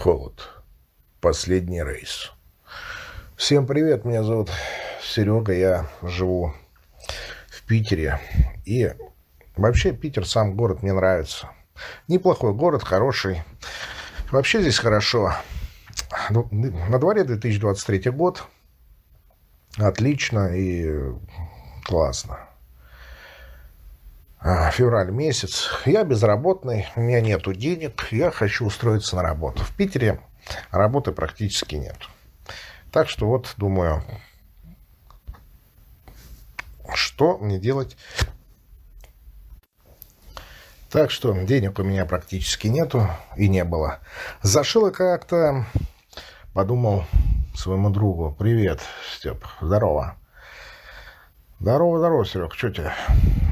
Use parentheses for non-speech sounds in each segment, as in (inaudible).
холод. Последний рейс. Всем привет, меня зовут Серега, я живу в Питере. И вообще Питер, сам город, мне нравится. Неплохой город, хороший. Вообще здесь хорошо. Ну, на дворе 2023 год. Отлично и классно. А, февраль месяц. Я безработный, у меня нету денег, я хочу устроиться на работу. В Питере работы практически нет. Так что вот думаю, что мне делать. Так что денег у меня практически нету и не было. Зашил и как-то подумал своему другу, привет, Степ, здорово. Здорово, здорово, Серег, что тебе?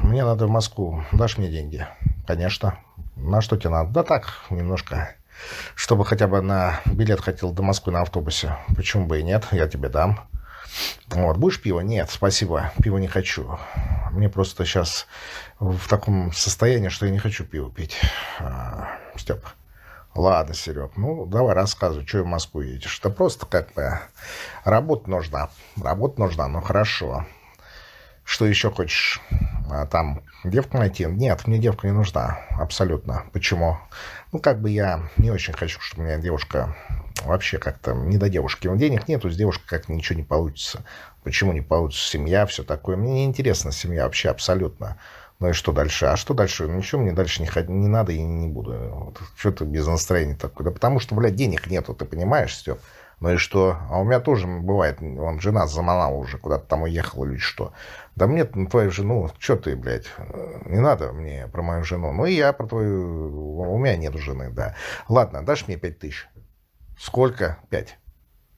Мне надо в Москву. Дашь мне деньги? Конечно. На что тебе надо? Да так, немножко. Чтобы хотя бы на билет хотел до Москвы на автобусе. Почему бы и нет? Я тебе дам. Вот. Будешь пиво? Нет, спасибо. Пиво не хочу. Мне просто сейчас в таком состоянии, что я не хочу пиво пить. А, Степ. Ладно, Серег, ну давай рассказывай, что в Москву едешь. Да просто как бы работа нужна. Работа нужна, ну хорошо. Что еще хочешь? А, там девку найти? Нет, мне девка не нужна. Абсолютно. Почему? Ну, как бы я не очень хочу, чтобы у меня девушка вообще как-то не до девушки. Но денег нету, с девушкой как-то ничего не получится. Почему не получится? Семья, все такое. Мне не интересна семья вообще абсолютно. Ну и что дальше? А что дальше? Ничего мне дальше не, не надо и не буду. Вот, что-то без настроения такое. Да потому что, блядь, денег нету, ты понимаешь, Степ? Ну и что? А у меня тоже бывает, он жена заманала уже, куда-то там уехала или что. Да мне твою жену, что ты, блядь, не надо мне про мою жену. Ну и я про твою, у меня нет жены, да. Ладно, дашь мне пять тысяч? Сколько? Пять.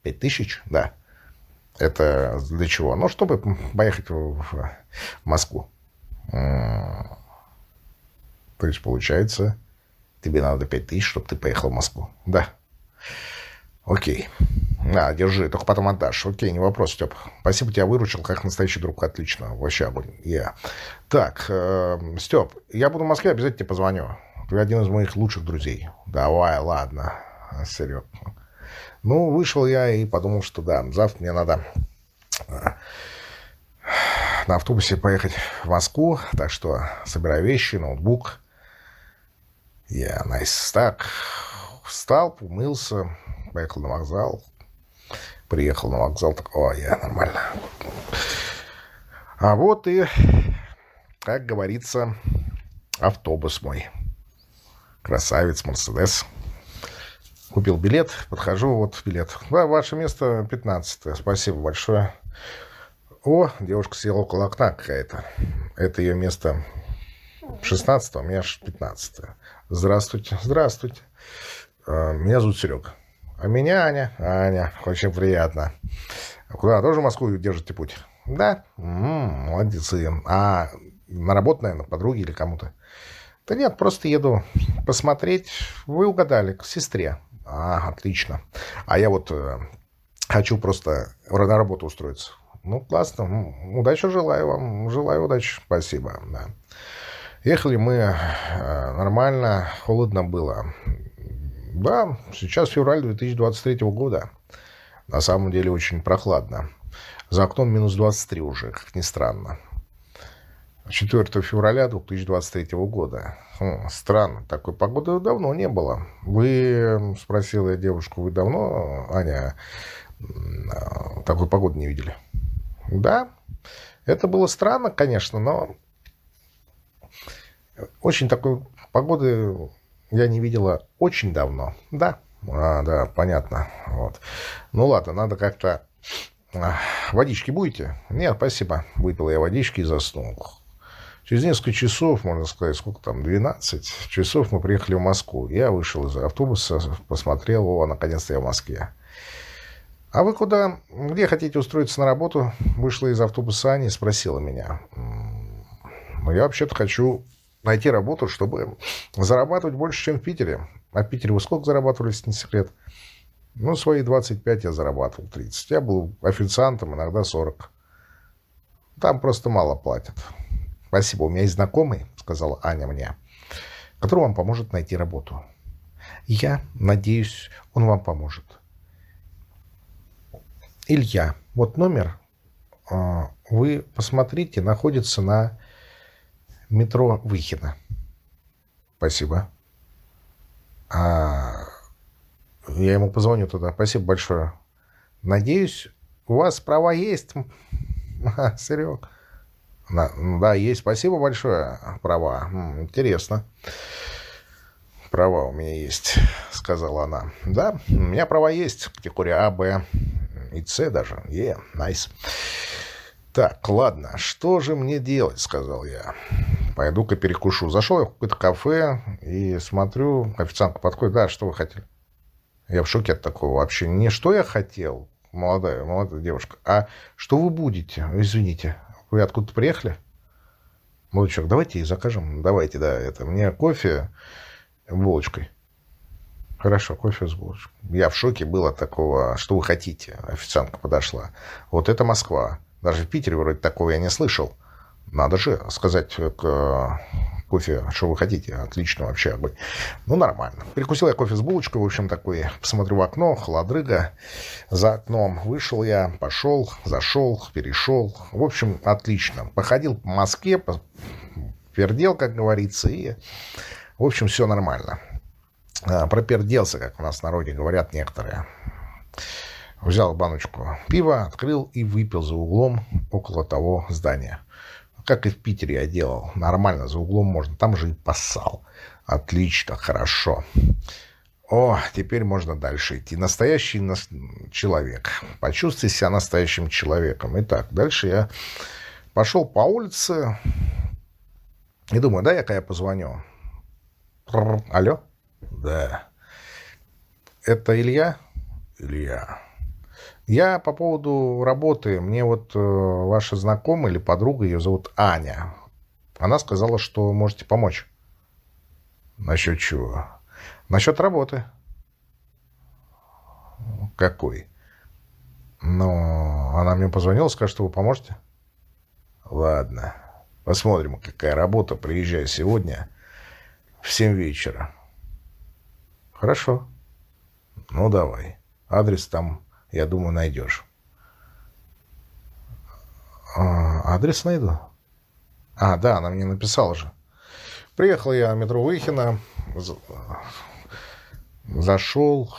Пять тысяч? Да. Это для чего? Ну, чтобы поехать в Москву. То есть, получается, тебе надо пять тысяч, чтобы ты поехал в Москву. Да. Окей. На, держи, только потом отдашь. Окей, не вопрос, Степ. Спасибо, тебя выручил, как настоящий друг. Отлично. Вообще огонь. Я. Так, э, Степ, я буду в Москве, обязательно тебе позвоню. Ты один из моих лучших друзей. Давай, ладно, Серег. Ну, вышел я и подумал, что да, завтра мне надо э, на автобусе поехать в Москву. Так что собираю вещи, ноутбук. Я, yeah, nice. Так, встал, умылся, поехал на вокзал. Приехал на вокзал, так, о, я нормально. А вот и, как говорится, автобус мой. Красавец, Мерседес. Купил билет, подхожу, вот билет. Да, ваше место 15 Спасибо большое. О, девушка села около окна какая-то. Это ее место 16 у меня 15 Здравствуйте, здравствуйте. А, меня зовут Серега. А меня Аня. Аня, очень приятно. А куда? Тоже в Москву держите путь? Да? М-м, молодцы. А на работу, наверное, подруги или кому-то? Да нет, просто еду посмотреть. Вы угадали, к сестре. А, отлично. А я вот э, хочу просто на работу устроиться. Ну, классно. Удачи желаю вам. Желаю удачи. Спасибо. Да. Ехали мы э, нормально, холодно было. Да, сейчас февраль 2023 года. На самом деле очень прохладно. За окном минус 23 уже, как ни странно. 4 февраля 2023 года. Хм, странно, такой погоды давно не было. Вы, спросила я девушку, вы давно, Аня, такой погоды не видели? Да, это было странно, конечно, но очень такой погоды я не видела очень давно. Да, а, да, понятно. Вот. Ну ладно, надо как-то... А, водички будете? Нет, спасибо. Выпил я водички и заснул. Через несколько часов, можно сказать, сколько там, 12 часов мы приехали в Москву. Я вышел из автобуса, посмотрел, о, наконец-то я в Москве. А вы куда, где хотите устроиться на работу? Вышла из автобуса Аня и спросила меня. Ну, я вообще-то хочу найти работу, чтобы зарабатывать больше, чем в Питере. А в Питере вы сколько зарабатывали, если не секрет? Ну, свои 25 я зарабатывал, 30. Я был официантом, иногда 40. Там просто мало платят. Спасибо, у меня есть знакомый, сказала Аня мне, который вам поможет найти работу. Я надеюсь, он вам поможет. Илья, вот номер а, вы посмотрите, находится на метро Выхина. Спасибо. А, я ему позвоню туда. Спасибо большое. Надеюсь, у вас права есть, (laughs) Серег. Да, есть. Спасибо большое. Права. Интересно. Права у меня есть, (laughs) сказала она. Да, у меня права есть. Категория А, Б и С даже. Е, найс. Так, ладно, что же мне делать, сказал я. Пойду-ка перекушу. Зашел я в какое-то кафе и смотрю, официантка подходит. Да, что вы хотели? Я в шоке от такого вообще. Не что я хотел, молодая, молодая девушка, а что вы будете? Извините, вы откуда-то приехали? Молодой человек, давайте и закажем. Давайте, да, это мне кофе булочкой. Хорошо, кофе с булочкой. Я в шоке был от такого, что вы хотите. Официантка подошла. Вот это Москва. Даже в Питере вроде такого я не слышал. Надо же сказать к кофе, что вы хотите. Отлично вообще огонь. Ну, нормально. Перекусил я кофе с булочкой. В общем, такой, посмотрю в окно, холодрыга за окном. Вышел я, пошел, зашел, перешел. В общем, отлично. Походил по Москве, пердел, как говорится, и, в общем, все нормально. А, проперделся, как у нас в народе говорят некоторые. Взял баночку пива, открыл и выпил за углом около того здания. Как и в Питере я делал. Нормально, за углом можно. Там же и поссал. Отлично, хорошо. О, теперь можно дальше идти. Настоящий нас... человек. Почувствуй себя настоящим человеком. Итак, дальше я пошел по улице и думаю, да, я-ка я позвоню. Алло? Да. Это Илья? Илья. Я по поводу работы, мне вот э, ваша знакомая или подруга, ее зовут Аня, она сказала, что можете помочь. Насчет чего? Насчет работы. Какой? Ну, она мне позвонила, скажет, что вы поможете. Ладно, посмотрим, какая работа. Приезжай сегодня в 7 вечера. Хорошо. Ну, давай. Адрес там я думаю, найдешь. А, адрес найду? А, да, она мне написала же. Приехал я в метро Выхина, зашел,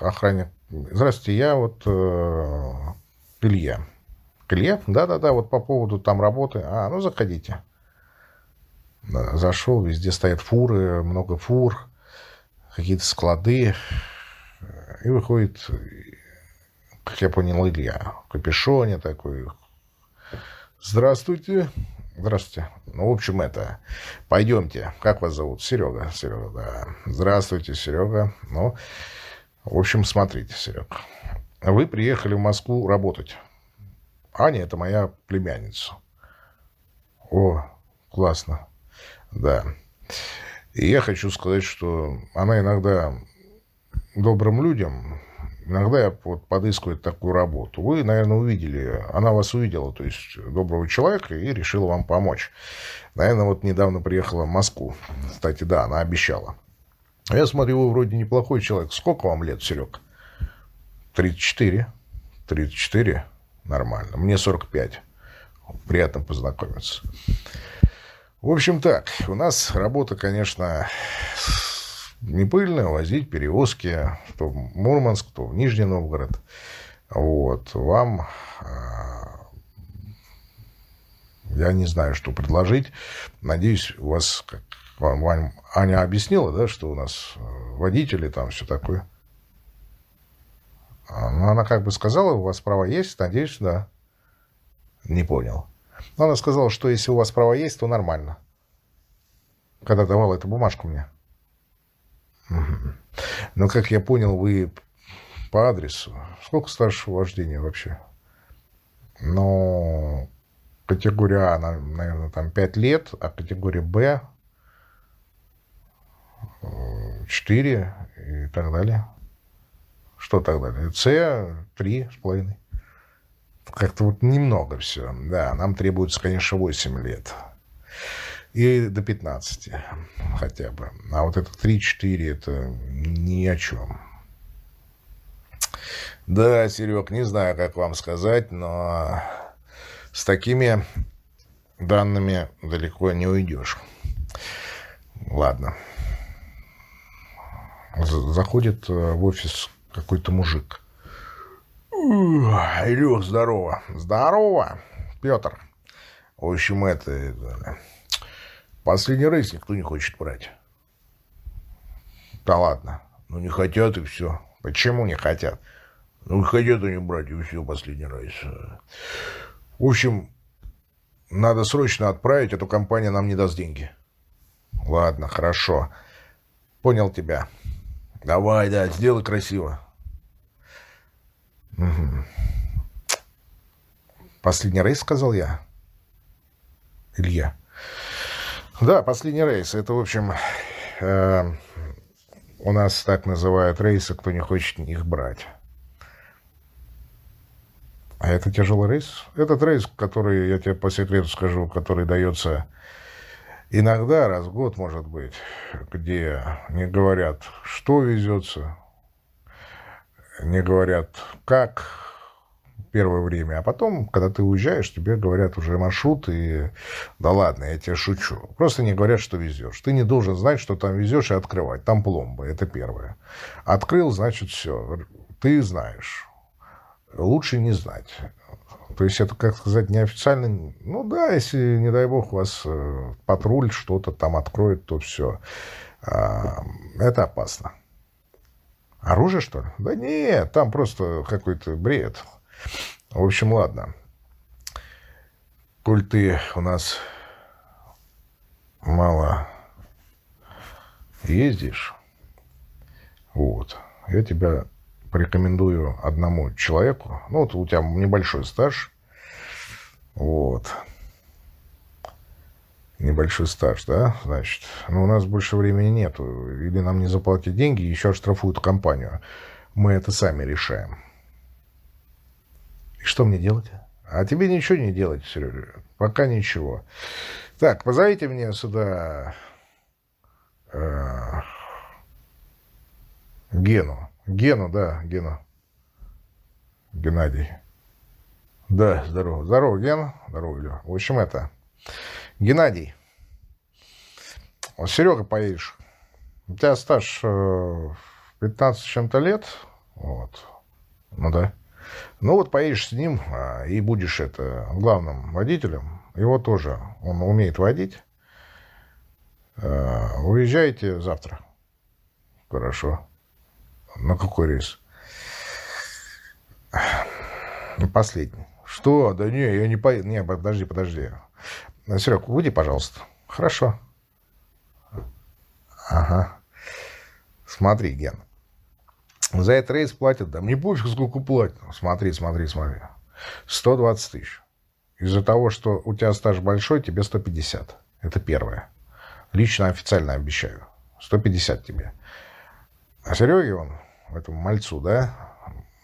охранник. Здравствуйте, я вот э, Илья. Илья? Да-да-да, вот по поводу там работы. А, ну заходите. Зашел, везде стоят фуры, много фур, какие-то склады. И выходит как я понял, Илья. В капюшоне такой. Здравствуйте. Здравствуйте. Ну, в общем, это... Пойдемте. Как вас зовут? Серега. Серега, да. Здравствуйте, Серега. Ну, в общем, смотрите, Серега. Вы приехали в Москву работать. Аня – это моя племянница. О, классно. Да. И я хочу сказать, что она иногда добрым людям иногда вот подыскиваю такую работу. Вы, наверное, увидели, она вас увидела, то есть доброго человека, и решила вам помочь. Наверное, вот недавно приехала в Москву. Кстати, да, она обещала. А я смотрю, вы вроде неплохой человек. Сколько вам лет, Серег? 34. 34? Нормально. Мне 45. Приятно познакомиться. В общем так, у нас работа, конечно, не пыльно, возить перевозки то в Мурманск, то в Нижний Новгород. Вот. Вам а, я не знаю, что предложить. Надеюсь, у вас, как вам, вам Аня объяснила, да, что у нас э, водители там все такое. Ну, она как бы сказала, у вас права есть, надеюсь, да. Не понял. Но она сказала, что если у вас права есть, то нормально. Когда давала эту бумажку мне. Но, как я понял, вы по адресу. Сколько старшего вождения вообще? Ну, категория А, наверное, там 5 лет, а категория Б 4 и так далее. Что так далее? С 3,5. Как-то вот немного все. Да, нам требуется, конечно, 8 лет. И до 15 хотя бы. А вот это 3-4 это ни о чем. Да, Серег, не знаю, как вам сказать, но с такими данными далеко не уйдешь. Ладно. Заходит э, в офис какой-то мужик. Илюх, здорово. Здорово, Петр. В общем, это, это... Последний рейс никто не хочет брать. Да ладно. Ну, не хотят и все. Почему не хотят? Ну, хотят они брать, и все, последний рейс. В общем, надо срочно отправить, а то компания нам не даст деньги. Ладно, хорошо. Понял тебя. Давай, да, сделай красиво. Угу. Последний рейс, сказал я. Илья. Да, последний рейс. Это, в общем, э, у нас так называют рейсы, кто не хочет их брать. А это тяжелый рейс? Этот рейс, который, я тебе по секрету скажу, который дается иногда, раз в год, может быть, где не говорят, что везется, не говорят, как первое время, а потом, когда ты уезжаешь, тебе говорят уже маршрут, и да ладно, я тебе шучу. Просто не говорят, что везешь. Ты не должен знать, что там везешь и открывать. Там пломба, это первое. Открыл, значит, все. Ты знаешь. Лучше не знать. То есть это, как сказать, неофициально. Ну да, если, не дай бог, у вас э, патруль что-то там откроет, то все. А, это опасно. Оружие, что ли? Да нет, там просто какой-то бред. В общем, ладно. Коль ты у нас мало ездишь, вот, я тебя порекомендую одному человеку. Ну, вот у тебя небольшой стаж. Вот. Небольшой стаж, да, значит. Но у нас больше времени нету. Или нам не заплатят деньги, еще оштрафуют компанию. Мы это сами решаем. И что мне делать? А тебе ничего не делать, Сережа. Пока ничего. Так, позовите мне сюда э, Гену. Гену, да, Гену. Геннадий. Да, здорово. Здорово, Гена. Здорово, Илья. В общем, это... Геннадий. Вот Серега поедешь. У тебя стаж э, 15 с чем-то лет. Вот. Ну да. Ну вот поедешь с ним а, и будешь это главным водителем. Его тоже, он умеет водить. А, уезжаете завтра. Хорошо. На какой рейс? Последний. Что? Да не, я не поеду. Не, подожди, подожди. Серег, выйди, пожалуйста. Хорошо. Ага. Смотри, Ген. За этот рейс платят, да мне пофиг, сколько платят. Смотри, смотри, смотри. 120 тысяч. Из-за того, что у тебя стаж большой, тебе 150. Это первое. Лично официально обещаю. 150 тебе. А Сереге он, этому мальцу, да,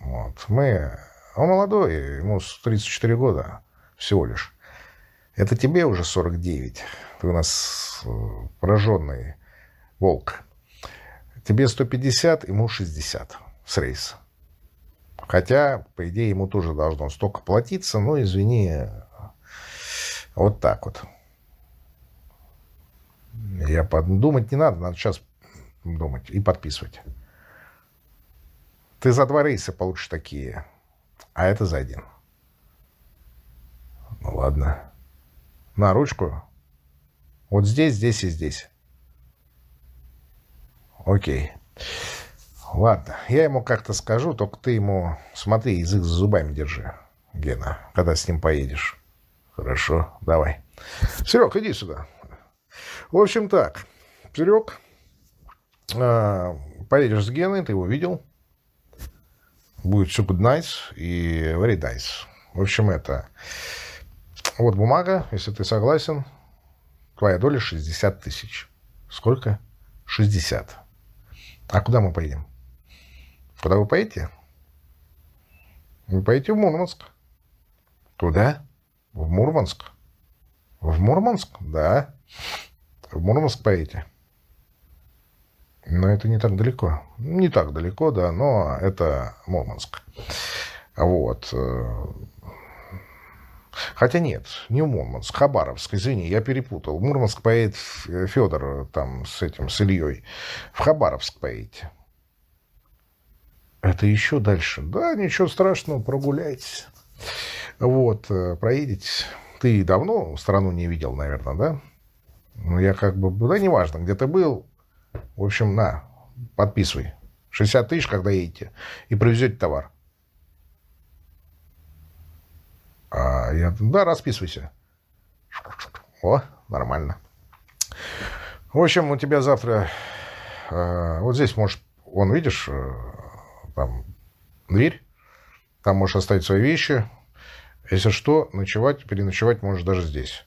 вот, мы... Он молодой, ему 34 года всего лишь. Это тебе уже 49. Ты у нас э, пораженный волк. Тебе 150, ему 60 с рейса. Хотя, по идее, ему тоже должно столько платиться, но, извини, вот так вот. Я подумать не надо, надо сейчас думать и подписывать. Ты за два рейса получишь такие, а это за один. Ну ладно. На ручку. Вот здесь, здесь и здесь. Окей. Ладно, я ему как-то скажу, только ты ему, смотри, язык за зубами держи, Гена, когда с ним поедешь. Хорошо, давай. Серег, иди сюда. В общем так, Серег, э, поедешь с Геной, ты его видел. Будет все good nice и very nice. В общем, это... Вот бумага, если ты согласен, твоя доля 60 тысяч. Сколько? 60. А куда мы поедем? Куда вы поедете? Вы поедете в Мурманск. Куда? В Мурманск. В Мурманск? Да. В Мурманск поедете? Но это не так далеко. Не так далеко, да, но это Мурманск. Вот. Хотя нет, не Мурманск, Хабаровск, извини, я перепутал. Мурманск поедет Федор там с этим, с Ильей. В Хабаровск поедете. Это еще дальше. Да, ничего страшного, прогуляйтесь. Вот, э, проедете. Ты давно страну не видел, наверное, да? Ну, я как бы... Да, неважно, где ты был. В общем, на, подписывай. 60 тысяч, когда едете. И привезете товар. А я... Да, расписывайся. О, нормально. В общем, у тебя завтра... Э, вот здесь, может, вон, видишь, э, там дверь. Там можешь оставить свои вещи. Если что, ночевать, переночевать можешь даже здесь.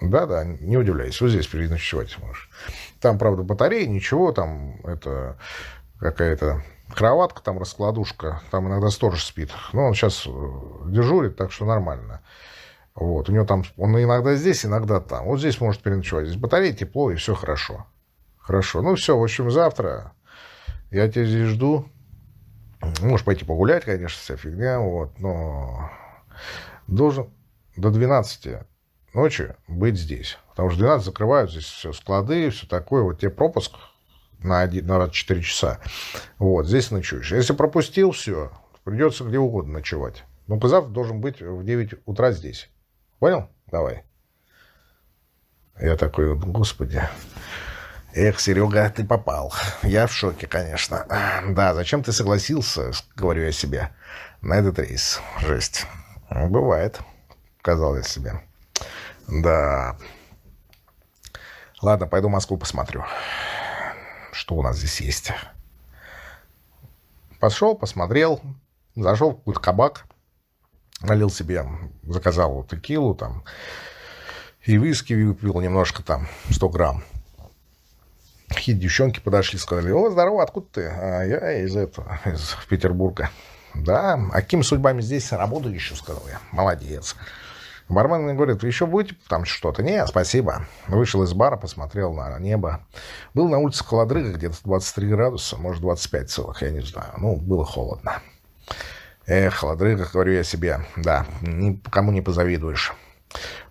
Да-да, не удивляйся, вот здесь переночевать можешь. Там, правда, батарея, ничего, там это какая-то кроватка, там раскладушка, там иногда сторож спит. Но он сейчас э, дежурит, так что нормально. Вот, у него там, он иногда здесь, иногда там. Вот здесь может переночевать. Здесь батарея, тепло, и все хорошо. Хорошо. Ну, все, в общем, завтра я тебя здесь жду. Можешь пойти погулять, конечно, вся фигня, вот, но должен до 12 ночи быть здесь. Потому что 12 закрывают здесь все склады, все такое. Вот тебе пропуск на, 1, на 4 часа. Вот, здесь ночуешь. Если пропустил все, придется где угодно ночевать. Но ты должен быть в 9 утра здесь. Понял? Давай. Я такой, господи. Эх, Серега, ты попал. Я в шоке, конечно. Да, зачем ты согласился, говорю я себе, на этот рейс? Жесть. Бывает, сказал я себе. Да. Ладно, пойду Москву посмотрю. Что у нас здесь есть? Пошел, посмотрел, зашел в какой-то кабак, налил себе, заказал текилу там, и виски выпил немножко там, 100 грамм. Какие девчонки подошли, сказали, о, здорово, откуда ты? А я из этого, из Петербурга. Да, а какими судьбами здесь работаю еще, сказал я. Молодец. Бармен мне говорит, еще будете там что-то? Нет, спасибо. Вышел из бара, посмотрел на небо. Был на улице холодрыга, где-то 23 градуса, может, 25 целых, я не знаю. Ну, было холодно. Эх, холодрыга, говорю я себе. Да, никому не позавидуешь.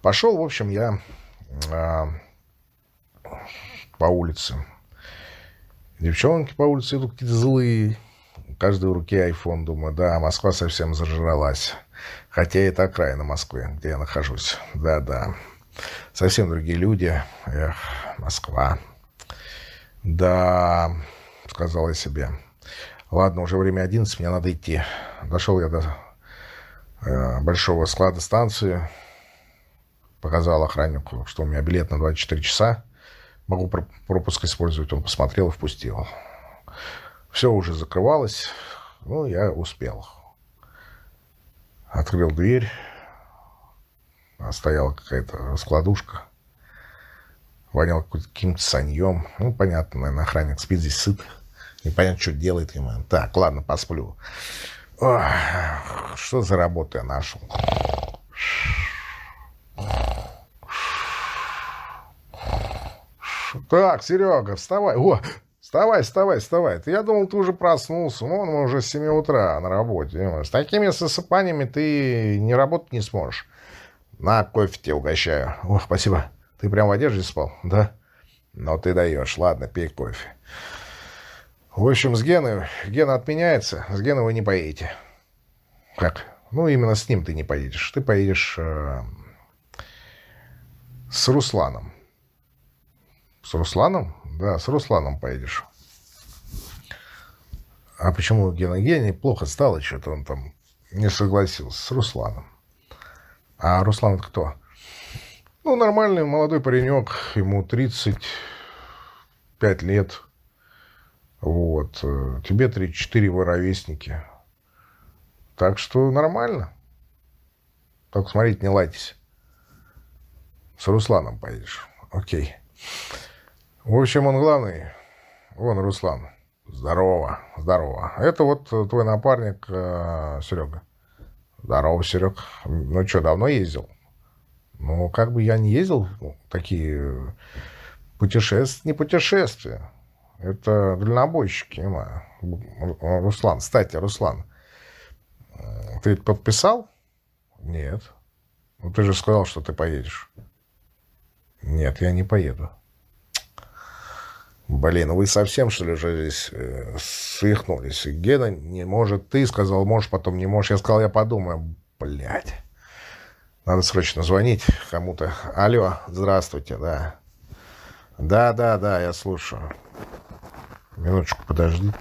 Пошел, в общем, я э, по улице. Девчонки по улице идут какие-то злые. У каждой в руке айфон. Думаю, да, Москва совсем зажралась. Хотя это окраина Москвы, где я нахожусь. Да-да. Совсем другие люди. Эх, Москва. Да, сказал я себе. Ладно, уже время 11, мне надо идти. Дошел я до э, большого склада станции. Показал охраннику, что у меня билет на 24 часа могу пропуск использовать. Он посмотрел и впустил. Все уже закрывалось. Ну, я успел. Открыл дверь. Стояла какая-то раскладушка. Вонял каким-то саньем. Ну, понятно, наверное, охранник спит здесь сыт. Непонятно, что делает ему. Так, ладно, посплю. Ох, что за работу я нашел? Так, Серега, вставай. О, вставай, вставай, вставай. Я думал, ты уже проснулся. Вон мы уже с 7 утра на работе. С такими засыпаниями ты не работать не сможешь. На, кофе тебе угощаю. О, спасибо. Ты прям в одежде спал? Да? Ну, ты даешь. Ладно, пей кофе. В общем, с Геной... Гена отменяется. С Геной вы не поедете. Как? Ну, именно с ним ты не поедешь. Ты поедешь э, с Русланом. С Русланом? Да, с Русланом поедешь. А почему Гена Гений плохо стало, что-то он там не согласился с Русланом. А Руслан кто? Ну, нормальный молодой паренек, ему 35 лет. Вот. Тебе 34 ровесники. Так что нормально. Только смотрите, не лайтесь. С Русланом поедешь. Окей. В общем, он главный. Вон, Руслан. Здорово, здорово. Это вот твой напарник э, Серега. Здорово, Серег. Ну что, давно ездил? Ну, как бы я не ездил ну, такие путешествия, не путешествия. Это дальнобойщики, Руслан. Кстати, Руслан, ты подписал? Нет. Ну, ты же сказал, что ты поедешь. Нет, я не поеду. Блин, вы совсем, что ли, уже здесь э, свихнулись? Гена не может, ты сказал, можешь, потом не можешь. Я сказал, я подумаю. Блядь. Надо срочно звонить кому-то. Алло, здравствуйте, да. Да, да, да, я слушаю. Минуточку, подожди.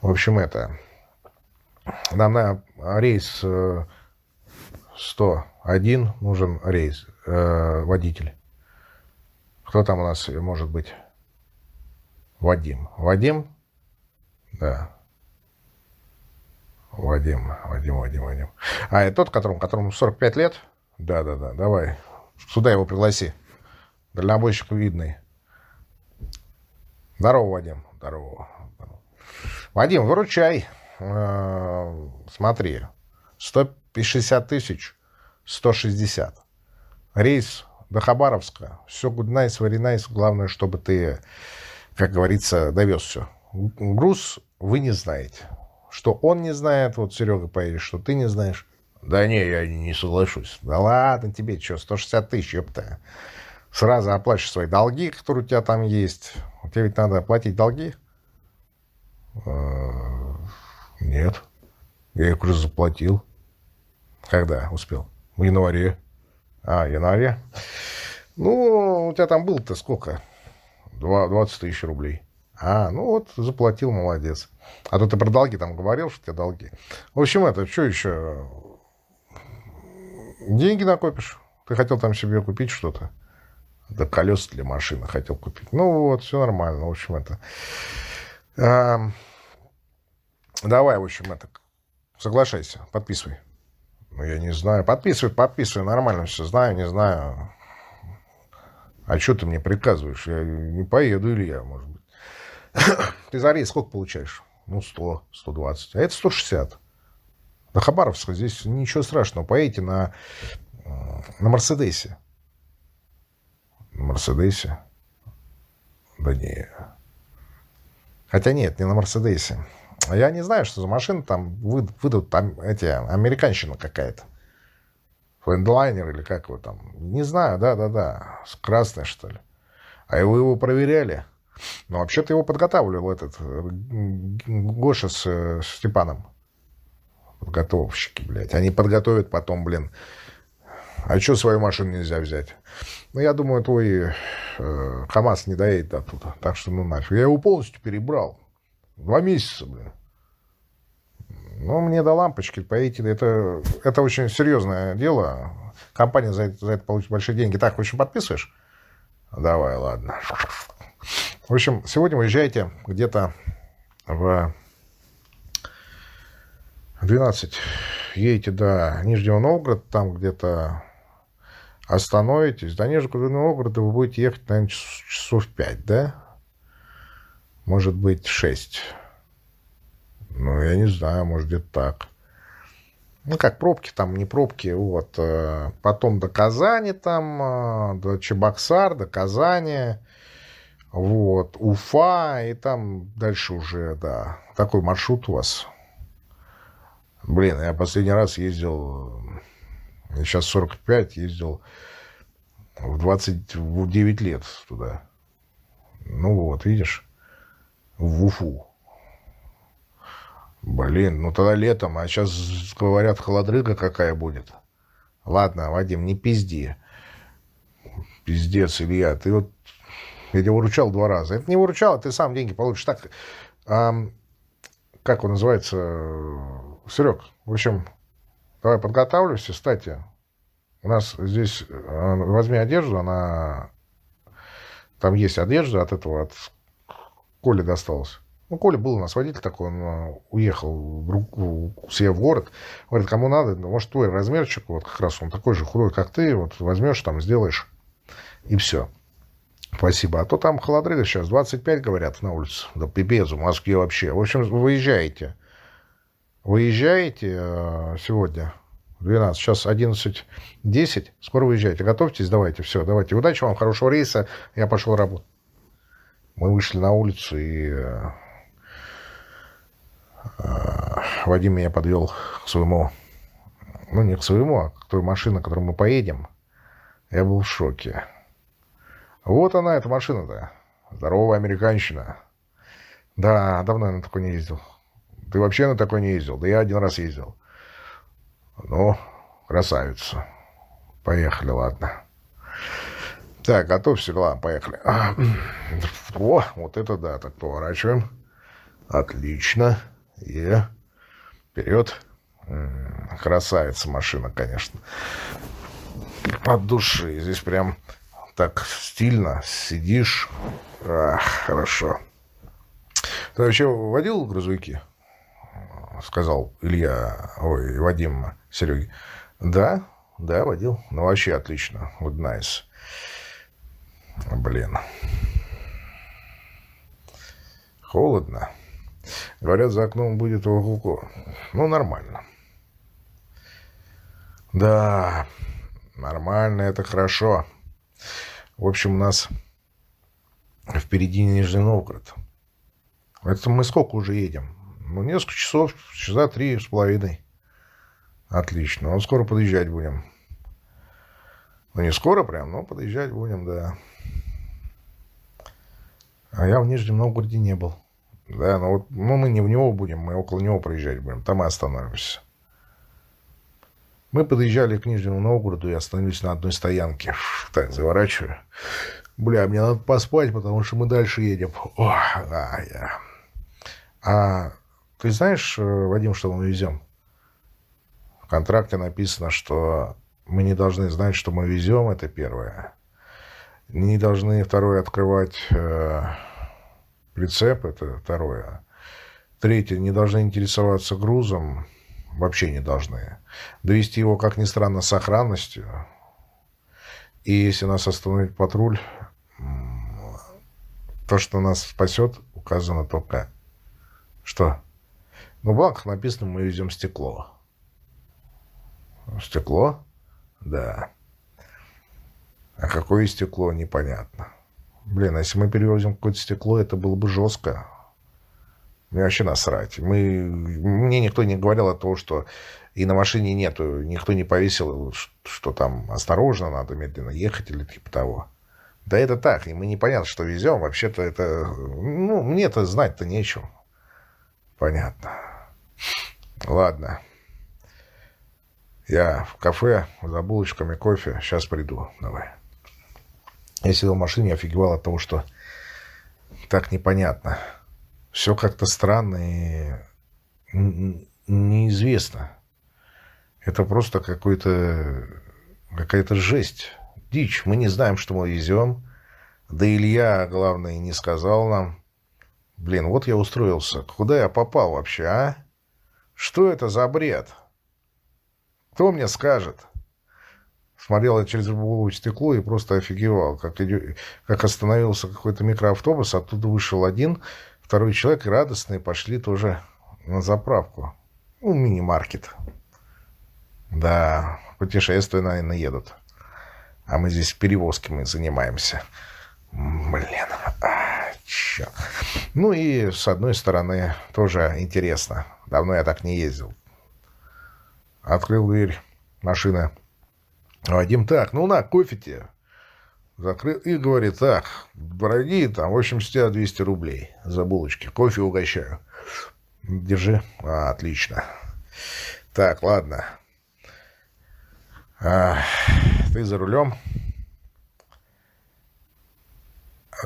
В общем, это... Нам на рейс 101 э, нужен рейс, э, водитель. Кто там у нас может быть? Вадим. Вадим? Да. Вадим, Вадим, Вадим, Вадим. А, это тот, которому, которому 45 лет? Да, да, да, давай. Сюда его пригласи. Дальнобойщик видный. Здорово, Вадим. Здорово. Вадим, выручай. Э, смотри. 160 тысяч, 160. Рейс до Хабаровска. Все good nice, very nice. Главное, чтобы ты, как говорится, довез все. Груз вы не знаете. Что он не знает, вот Серега поедет, что ты не знаешь. Да не, я не соглашусь. Да ладно тебе, что, 160 тысяч, ёпта. Сразу оплачивай свои долги, которые у тебя там есть. Тебе ведь надо оплатить долги? А, нет. Я их уже заплатил. Когда успел? В январе. А, в январе? Ну, у тебя там был-то сколько? 20 тысяч рублей. А, ну вот, заплатил, молодец. А то ты про долги там говорил, что у тебя долги. В общем, это, что еще? Деньги накопишь. Ты хотел там себе купить что-то. Да колеса для машины хотел купить. Ну вот, все нормально. В общем, это... А, давай, в общем, это... Соглашайся, подписывай. Ну, я не знаю. Подписывай, подписывай. Нормально все знаю, не знаю. А что ты мне приказываешь? Я не поеду или я, может быть. (coughs) Ты за рейс сколько получаешь? Ну, 100, 120. А это 160. До Хабаровска здесь ничего страшного. Поедете на, на Мерседесе. На Мерседесе? Да не. Хотя нет, не на Мерседесе. Я не знаю, что за машина там выдают там эти, американщина какая-то. Флендлайнер или как его там. Не знаю, да-да-да. Красная, что ли. А его его проверяли. Но вообще-то его подготавливал этот э, Гоша с, с Степаном. Подготовщики, блядь. Они подготовят потом, блин. А что свою машину нельзя взять? Ну, я думаю, твой э, КамАЗ не доедет оттуда. Так что, ну, нафиг. Я его полностью перебрал. Два месяца, блин. Ну, мне до лампочки, поедете, это, это очень серьезное дело. Компания за это, за это получит большие деньги. Так, в общем, подписываешь? Давай, ладно. В общем, сегодня уезжаете где-то в 12. Едете до Нижнего Новгорода, там где-то остановитесь. До Нижнего Новгорода вы будете ехать, наверное, часов 5, да? Может быть, 6. Ну, я не знаю, может, где-то так. Ну, как пробки там, не пробки, вот. Э, потом до Казани там, э, до Чебоксар, до Казани, вот, Уфа, и там дальше уже, да, такой маршрут у вас. Блин, я последний раз ездил, сейчас 45, ездил в 29 лет туда. Ну вот, видишь, в Уфу. Блин, ну тогда летом, а сейчас говорят, холодрыга какая будет. Ладно, Вадим, не пизди. Пиздец, Илья, ты вот... Я тебя выручал два раза. Это не выручал, а ты сам деньги получишь. Так, а, как он называется? Серег, в общем, давай подготавливайся. Кстати, у нас здесь... А, возьми одежду, она... Там есть одежда от этого, от Коли досталась. Ну, Коля был у нас водитель такой, он э, уехал в, себе в город. Говорит, кому надо, может, твой размерчик, вот как раз он такой же худой, как ты, вот возьмешь, там, сделаешь, и все. Спасибо. А то там холодрыга сейчас, 25, говорят, на улице. Да пипец, в Москве вообще. В общем, выезжаете. Выезжаете э, сегодня 12. Сейчас 11.10. Скоро выезжайте. Готовьтесь, давайте. Все, давайте. Удачи вам, хорошего рейса. Я пошел работать. Мы вышли на улицу, и э, Вадим меня подвел к своему... Ну, не к своему, а к той машине, на которой мы поедем. Я был в шоке. Вот она, эта машина-то. Здоровая американщина. Да, давно я на такой не ездил. Ты вообще на такой не ездил? Да я один раз ездил. Ну, красавица. Поехали, ладно. Так, готовься, ладно, поехали. (clears throat) О, вот это да, так поворачиваем. Отлично. И вперед. Красавица машина, конечно. От души. Здесь прям так стильно сидишь. Ах, хорошо. Ты вообще водил грузовики? Сказал Илья, ой, Вадим Сереги. Да, да, водил. Ну, вообще отлично. Вот nice. Блин. Холодно. Говорят, за окном будет ого Ну, нормально. Да, нормально, это хорошо. В общем, у нас впереди Нижний Новгород. Это мы сколько уже едем? Ну, несколько часов, часа три с половиной. Отлично. Ну, скоро подъезжать будем. Ну, не скоро прям, но подъезжать будем, да. А я в Нижнем Новгороде не был. Да, ну вот ну, мы не в него будем, мы около него проезжать будем. Там и остановимся. Мы подъезжали к Нижнему Новгороду и остановились на одной стоянке. Так, заворачиваю. Бля, мне надо поспать, потому что мы дальше едем. Ох, а, я. а ты знаешь, э, Вадим, что мы везем? В контракте написано, что мы не должны знать, что мы везем, это первое. Не должны, второе, открывать э, прицеп, это второе. Третье, не должны интересоваться грузом, вообще не должны. Довести его, как ни странно, с сохранностью. И если нас остановит патруль, то, что нас спасет, указано только... Что? Ну, в бланках написано, мы везем стекло. Стекло? Да. А какое стекло, непонятно. Блин, а если мы перевозим какое-то стекло, это было бы жестко. Мне вообще насрать. Мы... Мне никто не говорил о том, что и на машине нету, никто не повесил, что там осторожно, надо медленно ехать или типа того. Да это так, и мы непонятно, что везем. Вообще-то это... Ну, мне-то знать-то нечего. Понятно. Ладно. Я в кафе за булочками кофе. Сейчас приду. Давай. Я сидел в машине, офигевал от того, что так непонятно. Все как-то странно и неизвестно. Это просто какой-то какая-то жесть, дичь. Мы не знаем, что мы везем. Да Илья, главное, не сказал нам. Блин, вот я устроился. Куда я попал вообще, а? Что это за бред? Кто мне скажет? Смотрел через лобовое стекло и просто офигевал, как, идет, как остановился какой-то микроавтобус, оттуда вышел один, второй человек, и радостные пошли тоже на заправку. Ну, мини-маркет. Да, путешествия, наверное, едут. А мы здесь перевозками занимаемся. Блин, а, черт. Ну и с одной стороны тоже интересно. Давно я так не ездил. Открыл дверь машина Вадим, так, ну на, кофе тебе. Закрыл и говорит, так, дорогие, там, в общем, с тебя 200 рублей за булочки. Кофе угощаю. Держи. А, отлично. Так, ладно. А, ты за рулем.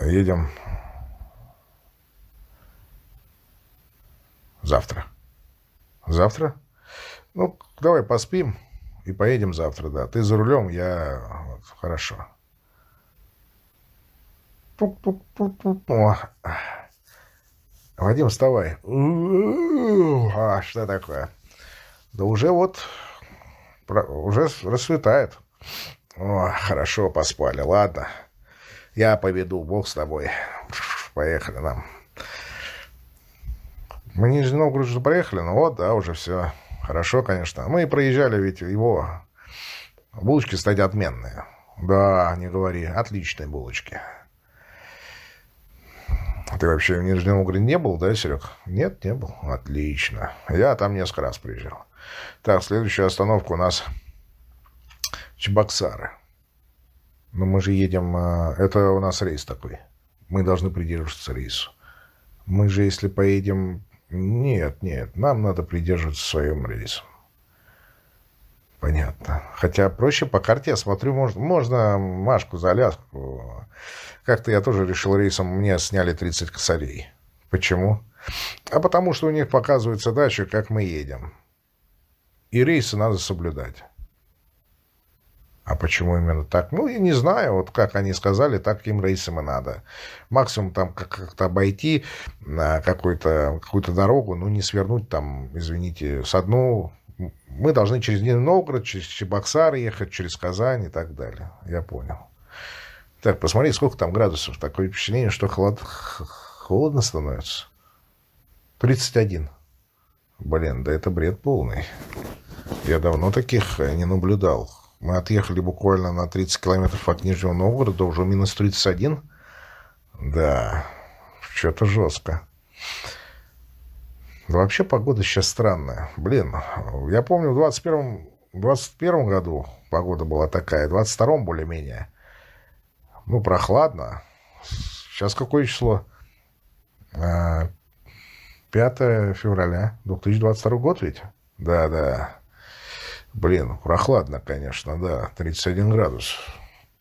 Едем завтра. Завтра? Ну, давай поспим. И поедем завтра, да. Ты за рулем, я... Вот, хорошо. О. Вадим, вставай. А, что такое? Да уже вот... Уже рассветает. О, хорошо, поспали. Ладно. Я поведу. Бог с тобой. Поехали нам. Мы Нижний Новгород уже проехали, ну вот, да, уже все. Хорошо, конечно. Мы проезжали, ведь его булочки, кстати, отменные. Да, не говори, отличные булочки. Ты вообще в Нижнем Новгороде не был, да, Серег? Нет, не был. Отлично. Я там несколько раз приезжал. Так, следующая остановка у нас Чебоксары. Но мы же едем... А, это у нас рейс такой. Мы должны придерживаться рейсу. Мы же, если поедем... Нет, нет, нам надо придерживаться своим рейсом. Понятно. Хотя проще по карте, я смотрю, можно, можно Машку за ляску. Как-то я тоже решил рейсом, мне сняли 30 косарей. Почему? А потому что у них показывается дача, как мы едем. И рейсы надо соблюдать. А почему именно так? Ну, я не знаю, вот как они сказали, так им рейсам и надо. Максимум там как-то обойти какую-то какую дорогу, ну, не свернуть там, извините, с одну мы должны через Нижний Новгород, через Чебоксар ехать, через Казань и так далее. Я понял. Так, посмотри, сколько там градусов. Такое впечатление, что холод... холодно становится. 31. Блин, да это бред полный. Я давно таких не наблюдал. Мы отъехали буквально на 30 километров от Нижнего Новгорода, уже минус 31. Да, что-то жестко. Вообще погода сейчас странная. Блин, я помню, в 21 21 году погода была такая, в 22-м более-менее. Ну, прохладно. Сейчас какое число? 5 а, февраля 2022 год ведь? Да, да. Блин, прохладно, конечно, да. 31 градус.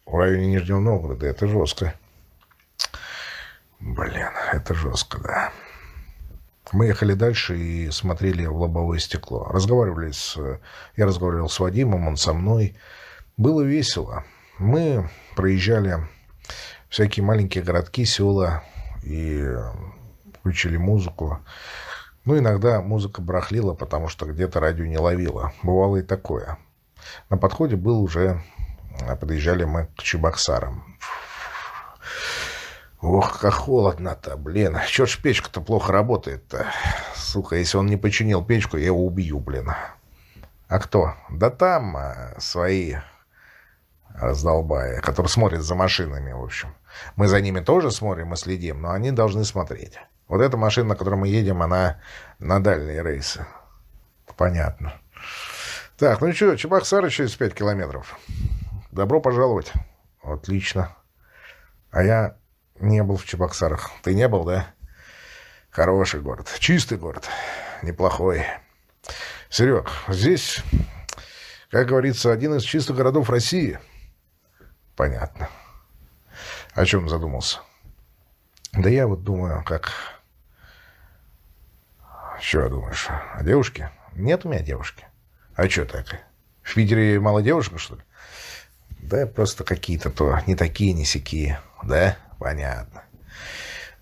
В районе Нижнего Новгорода. Это жестко. Блин, это жестко, да. Мы ехали дальше и смотрели в лобовое стекло. Разговаривали с... Я разговаривал с Вадимом, он со мной. Было весело. Мы проезжали всякие маленькие городки, села и включили музыку. Ну, иногда музыка брахлила, потому что где-то радио не ловило. Бывало и такое. На подходе был уже... Подъезжали мы к Чебоксарам. Ох, как холодно-то, блин. Чё ж печка-то плохо работает-то? Сука, если он не починил печку, я его убью, блин. А кто? Да там а, свои раздолбая, которые смотрят за машинами, в общем. Мы за ними тоже смотрим и следим, но они должны смотреть. Вот эта машина, на которой мы едем, она на дальние рейсы. Понятно. Так, ну что, Чебоксары через 5 километров. Добро пожаловать. Отлично. А я не был в Чебоксарах. Ты не был, да? Хороший город. Чистый город. Неплохой. Серег, здесь, как говорится, один из чистых городов России. Понятно. О чем задумался? Да я вот думаю, как... Что думаешь? О девушке? Нет у меня девушки. А что так? В Питере мало девушек, что ли? Да просто какие-то то не такие, не сякие. Да? Понятно.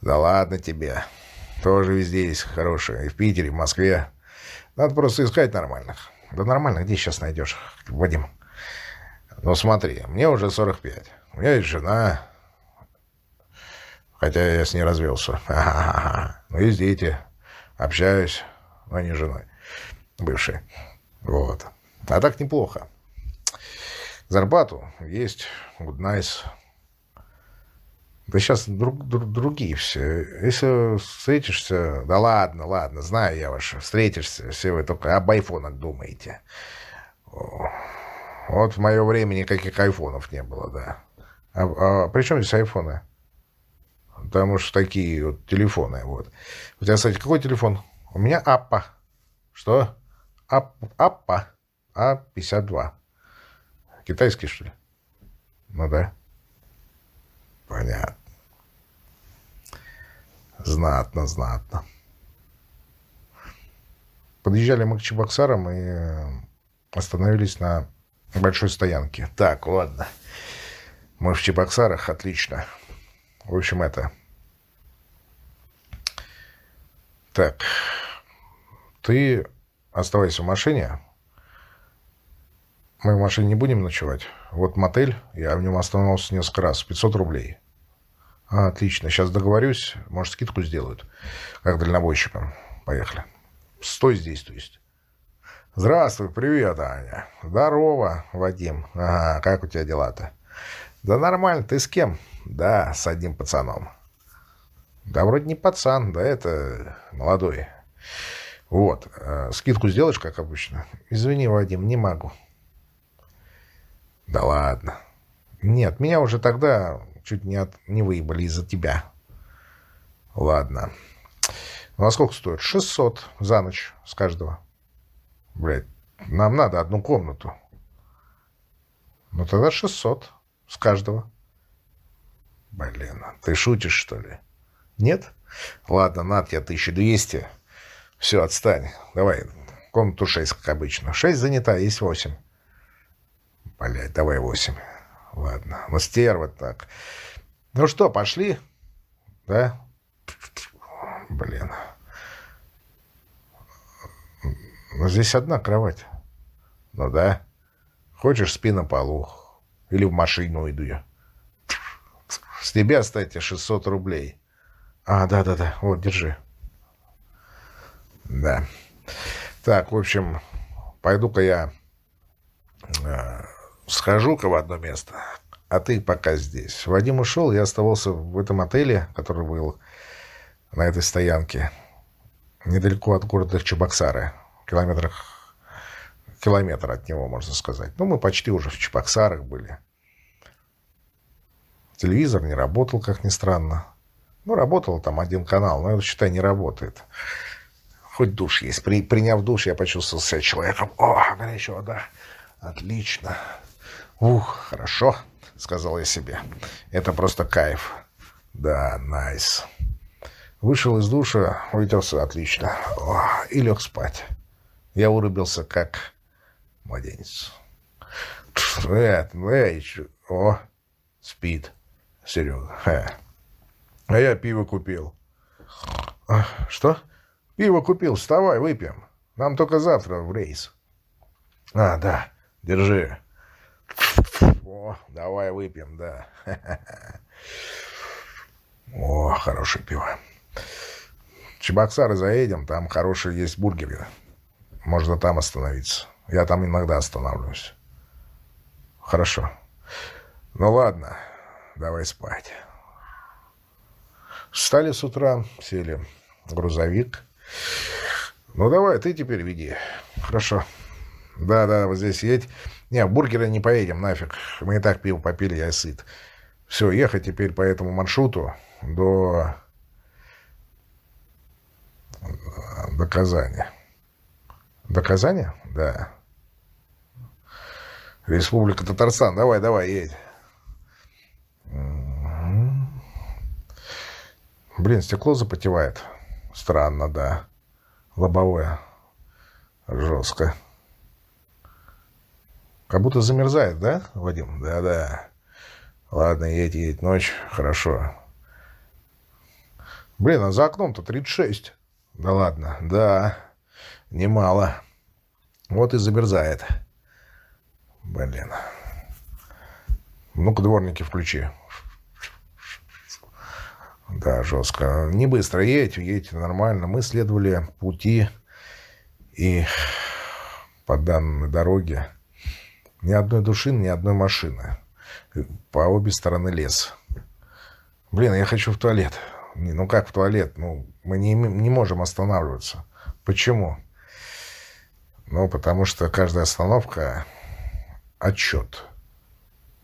Да ладно тебе. Тоже везде есть хорошие. И в Питере, и в Москве. Надо просто искать нормальных. Да нормально, где сейчас найдешь, Вадим? Ну смотри, мне уже 45. У меня есть жена. Хотя я с ней развелся. (laughs) Ну, есть дети. Общаюсь, но не женой. Бывшей. Вот. А так неплохо. Зарплату есть. Good nice. Да сейчас друг, друг, другие все. Если встретишься... Да ладно, ладно, знаю я ваши. Встретишься, все вы только об айфонах думаете. Вот в мое время никаких айфонов не было, да. А, а при чем здесь айфоны? Потому что такие вот телефоны, вот. У тебя, кстати, какой телефон? У меня Аппа. Что? Ап, Аппа. А52. Китайский, что ли? Ну да. Понятно. Знатно, знатно. Подъезжали мы к Чебоксарам и э, остановились на большой стоянке. Так, ладно. Мы в Чебоксарах, отлично. В общем, это... Так, ты оставайся в машине. Мы в машине не будем ночевать. Вот мотель, я в нем остановился несколько раз, 500 рублей. А, отлично, сейчас договорюсь, может, скидку сделают, как дальнобойщикам. Поехали. Стой здесь, то есть. Здравствуй, привет, Аня. Здорово, Вадим. Ага, как у тебя дела-то? Да нормально, ты с кем? Да, с одним пацаном. Да вроде не пацан, да это молодой. Вот, э, скидку сделаешь, как обычно? Извини, Вадим, не могу. Да ладно. Нет, меня уже тогда чуть не, от... не выебали из-за тебя. Ладно. Ну, а сколько стоит? 600 за ночь с каждого. Блядь, нам надо одну комнату. Ну, тогда 600 с каждого. Блин, ты шутишь, что ли? Нет? Ладно, на тебе 1200. Все, отстань. Давай, комнату 6, как обычно. 6 занята, есть 8. Блядь, давай 8. Ладно, ну стерва так. Ну что, пошли? Да? Блин. Но здесь одна кровать. Ну да. Хочешь, спи на полу. Или в машину уйду я. С тебя, кстати, 600 рублей. А, да-да-да. Вот, держи. Да. Так, в общем, пойду-ка я э, схожу-ка в одно место, а ты пока здесь. Вадим ушел, я оставался в этом отеле, который был на этой стоянке, недалеко от города Чебоксары километрах, километр от него, можно сказать. Ну, мы почти уже в Чебоксарах были. Телевизор не работал, как ни странно. Ну, работал там один канал, но это, считай, не работает. Хоть душ есть. При, приняв душ, я почувствовал себя человеком. О, горячая вода. Отлично. Ух, хорошо, сказал я себе. Это просто кайф. Да, найс. Вышел из душа, улетелся отлично. О, и лег спать. Я урубился, как младенец. Эд, о, спит Серега. Ха. А я пиво купил. А, что? Пиво купил, вставай, выпьем. Нам только завтра в рейс. А, да, держи. О, давай выпьем, да. (laughs) О, хорошее пиво. Чебоксары заедем, там хорошие есть бургеры. Можно там остановиться. Я там иногда останавливаюсь. Хорошо. Ну ладно, давай спать. Встали с утра, сели грузовик. Ну давай, ты теперь веди. Хорошо. Да-да, вот здесь едь. Не, бургеры не поедем, нафиг. Мы и так пиво попили, я сыт. Все, ехать теперь по этому маршруту до... до Казани. До Казани? Да. Республика Татарстан. Давай, давай, едь. Блин, стекло запотевает. Странно, да. Лобовое. Жестко. Как будто замерзает, да, Вадим? Да-да. Ладно, едь, едь. Ночь. Хорошо. Блин, а за окном-то 36. Да ладно. Да. Немало. Вот и замерзает. Блин. Ну-ка, дворники включи. Да, жестко. Не быстро едь, едь нормально. Мы следовали пути и по данной дороге ни одной души, ни одной машины. По обе стороны лес. Блин, я хочу в туалет. Ну как в туалет? Ну, мы не, не можем останавливаться. Почему? Ну, потому что каждая остановка — отчет.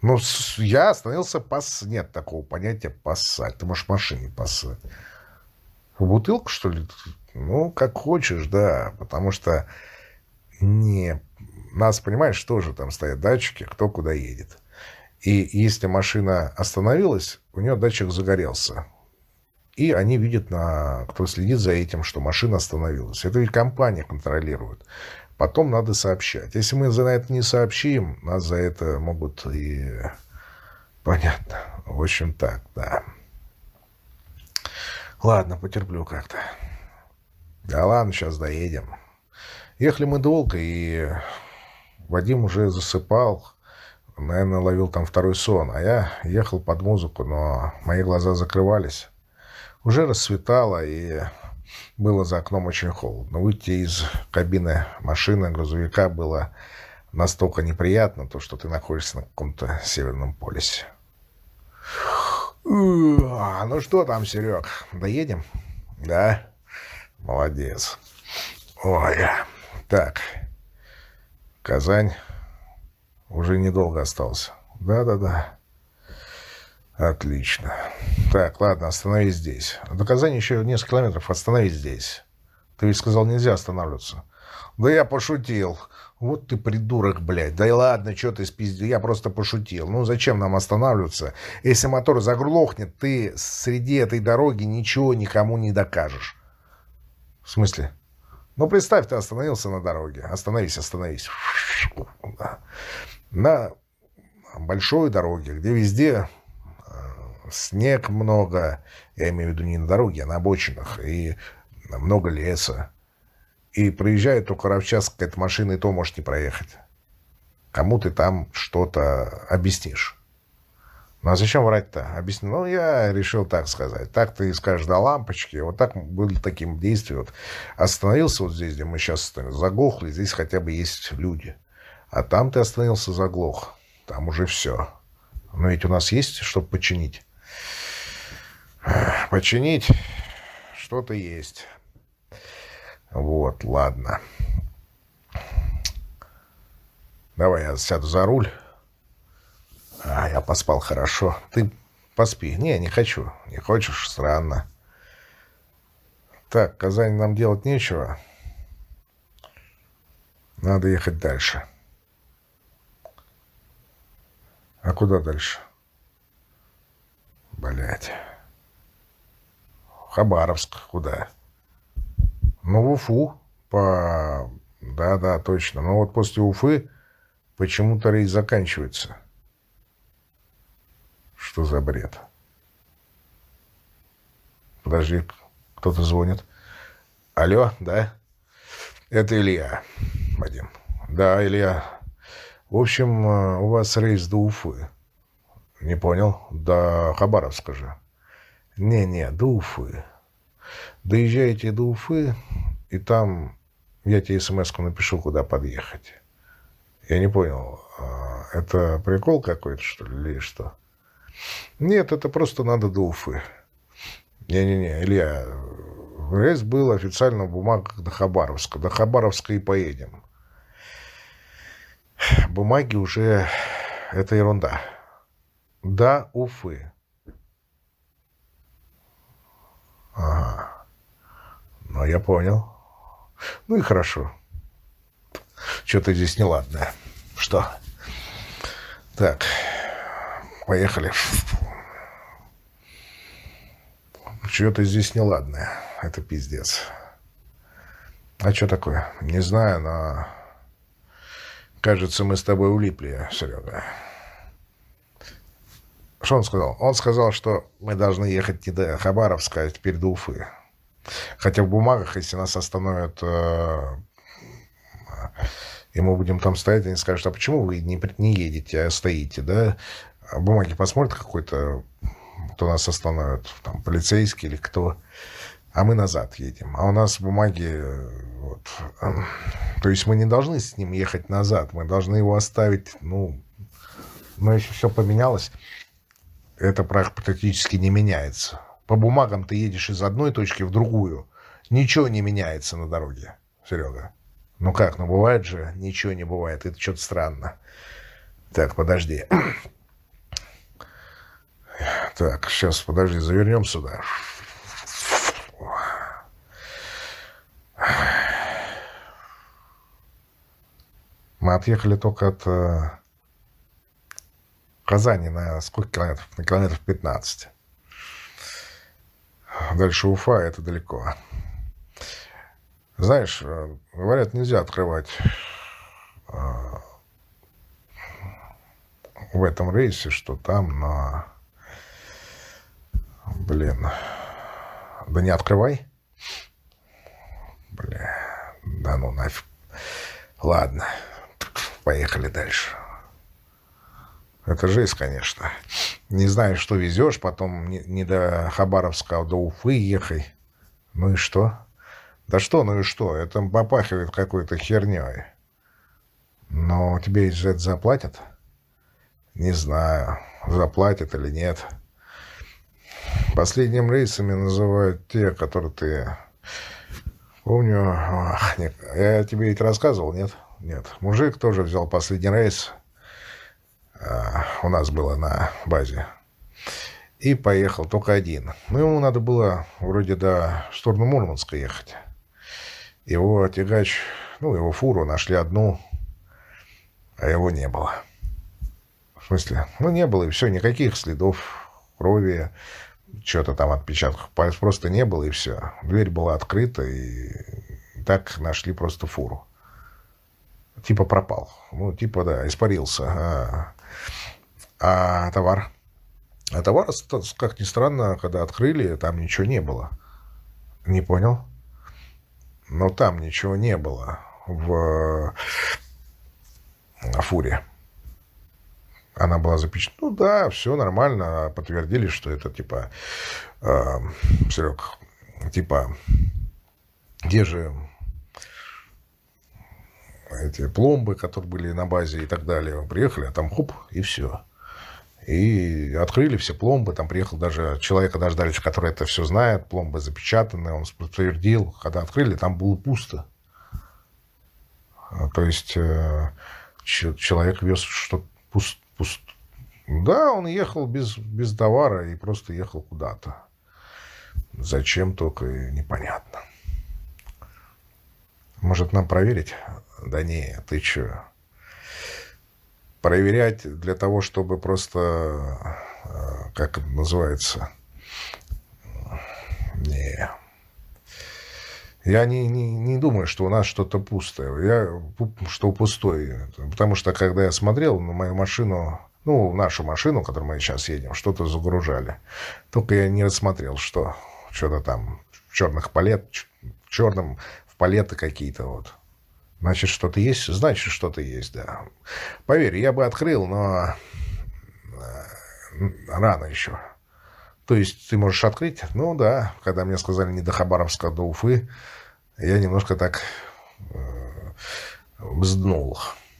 Ну, я остановился пас... Нет такого понятия «пассать». Ты можешь машине пассать. Бутылку, что ли? Ну, как хочешь, да. Потому что не... Нас, понимаешь, тоже там стоят датчики, кто куда едет. И если машина остановилась, у нее датчик загорелся. И они видят, на, кто следит за этим, что машина остановилась. Это ведь компания контролирует. Потом надо сообщать. Если мы за это не сообщим, нас за это могут и... Понятно. В общем, так, да. Ладно, потерплю как-то. Да ладно, сейчас доедем. Ехали мы долго, и Вадим уже засыпал. Наверное, ловил там второй сон. А я ехал под музыку, но мои глаза закрывались. Уже рассветало, и Было за окном очень холодно. Выйти из кабины машины, грузовика было настолько неприятно, то, что ты находишься на каком-то северном полюсе. Ну что там, Серег, доедем? Да? Молодец. Ой, так. Казань уже недолго остался. Да-да-да. Отлично. Так, ладно, остановись здесь. До Казани еще несколько километров. Остановись здесь. Ты ведь сказал, нельзя останавливаться. Да я пошутил. Вот ты придурок, блядь. Да и ладно, что ты спиздил. Я просто пошутил. Ну зачем нам останавливаться? Если мотор заглохнет, ты среди этой дороги ничего никому не докажешь. В смысле? Ну представь, ты остановился на дороге. Остановись, остановись. На большой дороге, где везде снег много, я имею в виду не на дороге, а на обочинах, и много леса. И проезжает только раз в час какая-то машина, и то может не проехать. Кому ты там что-то объяснишь? Ну а зачем врать-то? Объясни. Ну, я решил так сказать. Так ты скажешь, да лампочки. Вот так были таким действием. Вот остановился вот здесь, где мы сейчас заглохли, здесь хотя бы есть люди. А там ты остановился, заглох. Там уже все. Но ведь у нас есть, чтобы починить. Починить что-то есть. Вот, ладно. Давай я сяду за руль. А, я поспал хорошо. Ты поспи. Не, не хочу. Не хочешь? Странно. Так, Казань нам делать нечего. Надо ехать дальше. А куда дальше? Блять. Хабаровск. Куда? Ну, в Уфу. По... Да-да, точно. Но вот после Уфы почему-то рейс заканчивается. Что за бред? Подожди, кто-то звонит. Алло, да? Это Илья, Вадим. Да, Илья. В общем, э, у вас рейс до Уфы. Не понял? До Хабаровска же. Не-не, до Уфы. Доезжаете до Уфы, и там я тебе смс напишу, куда подъехать. Я не понял, а это прикол какой-то, что ли, или что? Нет, это просто надо до Уфы. Не-не-не, Илья, рейс был официально в бумагах до Хабаровска. До Хабаровска и поедем. Бумаги уже... Это ерунда. До Уфы. Ага. Ну, я понял. Ну и хорошо. Что-то здесь неладное. Что? Так, поехали. Что-то здесь неладное. Это пиздец. А что такое? Не знаю, но... Кажется, мы с тобой улипли, Серега. Что он сказал? Он сказал, что мы должны ехать не до Хабаровска, а теперь до Уфы. Хотя в бумагах, если нас остановят, э, и мы будем там стоять, они скажут, а почему вы не, не едете, а стоите, да? А бумаги посмотрят какой-то, кто нас остановит, там, полицейский или кто, а мы назад едем. А у нас бумаги, вот, (clears throat) то есть мы не должны с ним ехать назад, мы должны его оставить, ну, но если все поменялось, это практически не меняется. По бумагам ты едешь из одной точки в другую. Ничего не меняется на дороге, Серега. Ну как, ну бывает же, ничего не бывает. Это что-то странно. Так, подожди. (clears throat) Так, сейчас, подожди, завернем сюда. Мы отъехали только от э, Казани на сколько километров? На километров 15. Дальше Уфа, это далеко. Знаешь, э, говорят, нельзя открывать э, в этом рейсе, что там, но... Блин. Да не открывай. Бля. Да ну нафиг. Ладно. Поехали дальше. Это жесть, конечно. Не знаешь, что везешь, потом не, не до Хабаровска, а до Уфы ехай. Ну и что? Да что, ну и что? Это попахивает какой-то херней. Но тебе за это заплатят? Не знаю, заплатят или нет. Последним рейсами называют те, которые ты... Помню... Я тебе ведь рассказывал, нет? Нет. Мужик тоже взял последний рейс. А, у нас было на базе. И поехал только один. Ну, ему надо было вроде до сторону Мурманска ехать. Его тягач, ну, его фуру нашли одну, а его не было. В смысле? Ну, не было, и все, никаких следов крови, что-то там отпечатков просто не было, и все. Дверь была открыта, и так нашли просто фуру. Типа пропал. Ну, типа, да, испарился. А, а товар? А товар, как ни странно, когда открыли, там ничего не было. Не понял? но там ничего не было в фуре. Она была запечатлена. Ну да, все нормально. Подтвердили, что это типа... Э, Серег, типа... Где же эти пломбы, которые были на базе и так далее. Приехали, а там хоп, и все. И открыли все пломбы, там приехал даже человека дождались, который это все знает, пломбы запечатаны, он подтвердил. Когда открыли, там было пусто. А, то есть э, человек вез что-то пуст, пуст. Да, он ехал без, без товара и просто ехал куда-то. Зачем только непонятно. Может, нам проверить? Да не, ты че? Проверять для того, чтобы просто, э, как это называется, не... Я не, не, не думаю, что у нас что-то пустое. Я, что пустое. Потому что, когда я смотрел на мою машину, ну, нашу машину, в которой мы сейчас едем, что-то загружали. Только я не рассмотрел, что что-то там в черных палет, в черном в палеты какие-то вот. Значит, что-то есть? Значит, что-то есть, да. Поверь, я бы открыл, но э, рано еще. То есть ты можешь открыть? Ну да, когда мне сказали не до Хабаровска, а до Уфы, я немножко так э.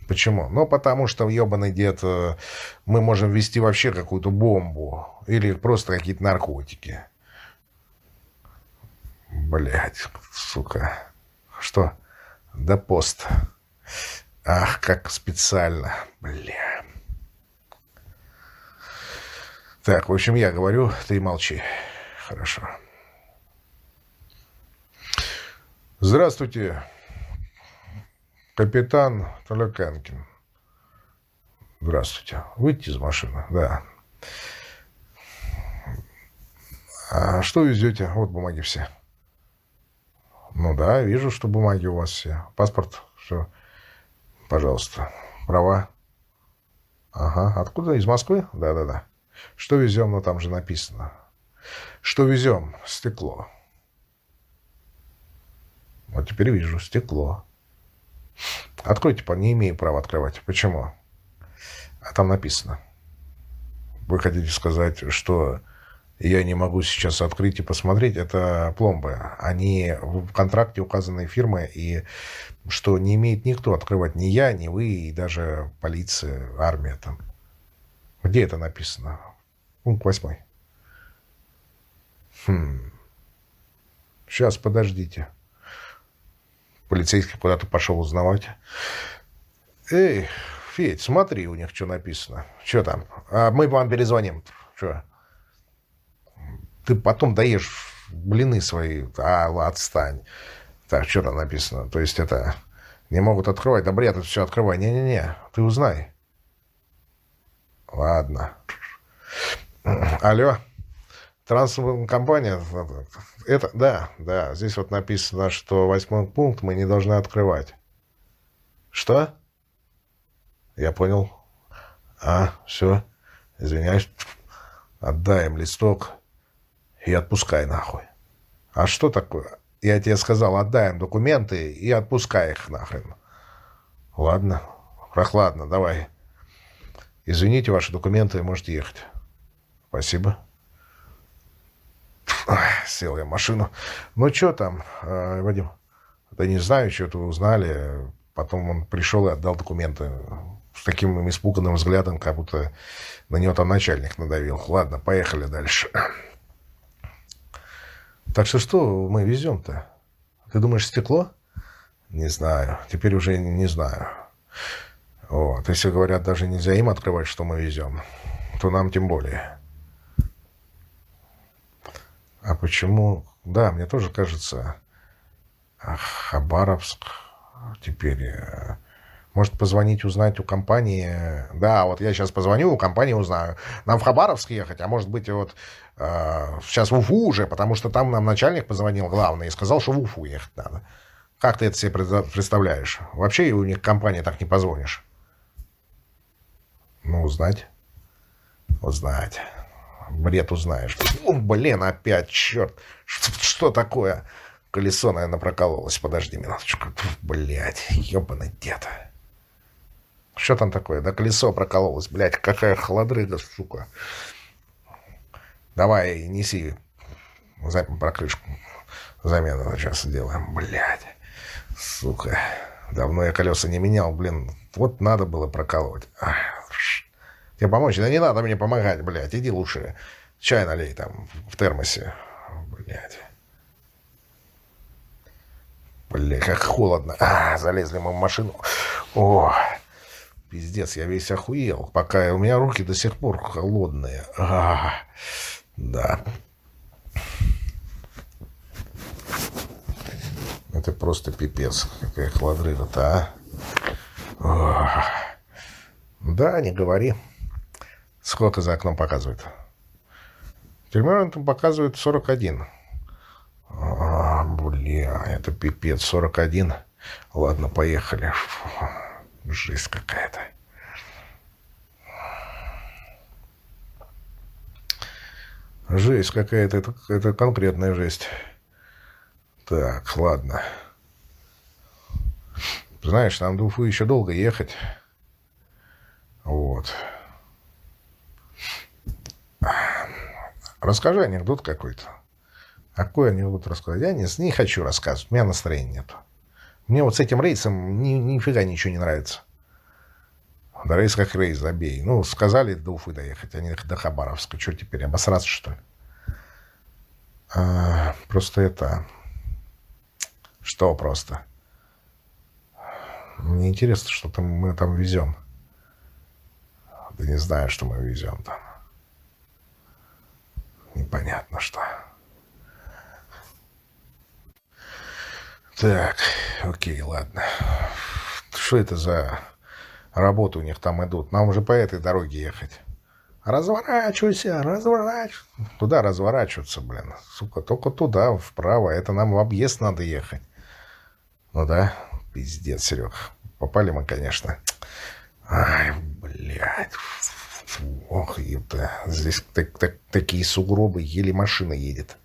Почему? Ну, потому что, ебаный дед, э, мы можем вести вообще какую-то бомбу или просто какие-то наркотики. Блять, сука. Что? Да пост. Ах, как специально. Бля. Так, в общем, я говорю, ты молчи. Хорошо. Здравствуйте, капитан Толоканкин. Здравствуйте. Выйти из машины, да. А что везете? Вот бумаги все. Ну да, вижу, что бумаги у вас все. Паспорт, все. Пожалуйста. Права. Ага. Откуда? Из Москвы? Да-да-да. Что везем? Ну там же написано. Что везем? Стекло. Вот теперь вижу. Стекло. Откройте, не имею права открывать. Почему? А там написано. Вы хотите сказать, что я не могу сейчас открыть и посмотреть, это пломбы. Они в контракте указанной фирмы, и что не имеет никто открывать, ни я, ни вы, и даже полиция, армия там. Где это написано? Пункт восьмой. Хм. Сейчас, подождите. Полицейский куда-то пошел узнавать. Эй, Федь, смотри, у них что написано. Что там? А мы вам перезвоним. Что? Ты потом даешь блины свои, а, отстань. Так, что там написано? То есть это не могут открывать. Да бред, это все открывай. Не-не-не, ты узнай. Ладно. Алло. Транспортная. Это, да, да. Здесь вот написано, что восьмой пункт мы не должны открывать. Что? Я понял. А, все. Извиняюсь. Отдаем листок и отпускай нахуй. А что такое? Я тебе сказал, отдай им документы и отпускай их нахрен. Ладно, прохладно, давай. Извините, ваши документы, можете ехать. Спасибо. Сел я в машину. Ну, что там, э, Вадим? Да не знаю, что-то узнали. Потом он пришел и отдал документы с таким испуганным взглядом, как будто на него там начальник надавил. Ладно, поехали дальше. Так что что мы везем-то? Ты думаешь, стекло? Не знаю. Теперь уже не знаю. Вот. Если говорят, даже нельзя им открывать, что мы везем, то нам тем более. А почему? Да, мне тоже кажется, Хабаровск теперь... Э, может, позвонить, узнать у компании. Да, вот я сейчас позвоню, у компании узнаю. Нам в Хабаровск ехать, а может быть, вот сейчас в Уфу уже, потому что там нам начальник позвонил главный и сказал, что в Уфу ехать надо. Как ты это себе представляешь? Вообще у них компании так не позвонишь. Ну, узнать. Узнать. Бред узнаешь. О, блин, опять, черт. Что, что такое? Колесо, наверное, прокололось. Подожди минуточку. Блять, ебаный дед. Что там такое? Да колесо прокололось, блядь, какая холодрыга, сука. Давай, неси за прокрышку. Замену сейчас сделаем, блядь. Сука. Давно я колеса не менял, блин. Вот надо было прокалывать. Ах, тебе помочь? Да не надо мне помогать, блядь. Иди лучше чай налей там в термосе. Блядь. Блядь, как холодно. А, залезли мы в машину. О, Пиздец, я весь охуел. Пока у меня руки до сих пор холодные. А, да. Это просто пипец. Какая хладрыга-то, а? Да, не говори. Сколько за окном показывает? Термометр показывает 41. А, бля, это пипец. 41. Ладно, поехали. Фу. Жесть какая-то. Жесть какая-то, это, это конкретная жесть. Так, ладно. Знаешь, нам до Уфы еще долго ехать. Вот. Расскажи анекдот какой-то. Какой анекдот рассказать? Я не, не хочу рассказывать, у меня настроения нету. Мне вот с этим рейсом ни, нифига ничего не нравится. Да рейс как рейс, забей. Ну, сказали до Уфы доехать, а не до Хабаровска. Что теперь, обосраться, что ли? А, просто это... Что просто? Мне интересно, что там мы там везем. Да не знаю, что мы везем там. Непонятно что. Так, окей, ладно. Что это за работы у них там идут? Нам уже по этой дороге ехать. Разворачивайся, разворачивайся. Туда разворачиваться, блин. Сука, только туда, вправо. Это нам в объезд надо ехать. Ну да, пиздец, Серег. Попали мы, конечно. Ай, блядь. Ох, ебта. Здесь так, так, такие сугробы, еле машина едет.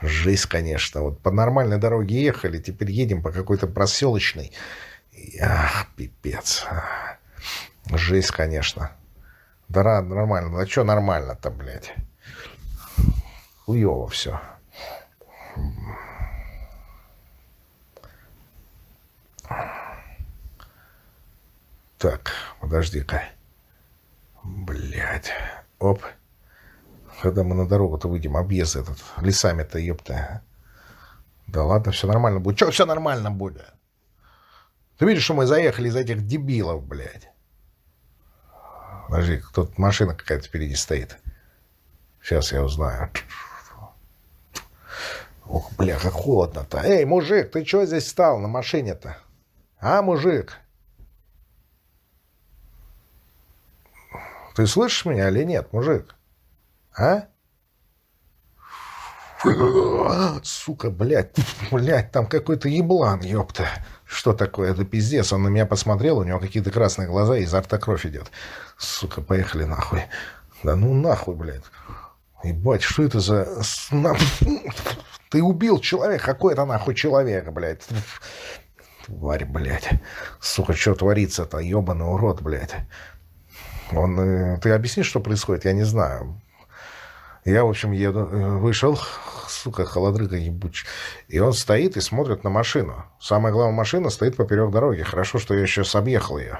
Жесть, конечно. Вот по нормальной дороге ехали, теперь едем по какой-то проселочной. Ах, пипец. Жесть, конечно. Да нормально. Да что нормально-то, блядь? Хуёво все. Так, подожди-ка. Блядь. Оп. Когда мы на дорогу-то выйдем, объезд этот, лесами-то, ёпта. Да ладно, все нормально будет. Че все нормально будет? Ты видишь, что мы заехали из этих дебилов, блядь? Подожди, тут машина какая-то впереди стоит. Сейчас я узнаю. Ох, бля, как холодно-то. Эй, мужик, ты что здесь стал на машине-то? А, мужик? Ты слышишь меня или нет, мужик? А? Сука, блядь, (laughs) блядь, там какой-то еблан, ёпта. Что такое? Это пиздец. Он на меня посмотрел, у него какие-то красные глаза, изо рта кровь идет. Сука, поехали нахуй. Да ну нахуй, блядь. Ебать, что это за... (laughs) Ты убил человека. Какой это нахуй человек, блядь? Тварь, блядь. Сука, что творится-то? Ебаный урод, блядь. Он... Э, ты объясни, что происходит? Я не знаю. Я, в общем, еду, э, вышел сука, холодрыга ебучий. И он стоит и смотрит на машину. Самое главное, машина стоит поперек дороги. Хорошо, что я сейчас объехал ее.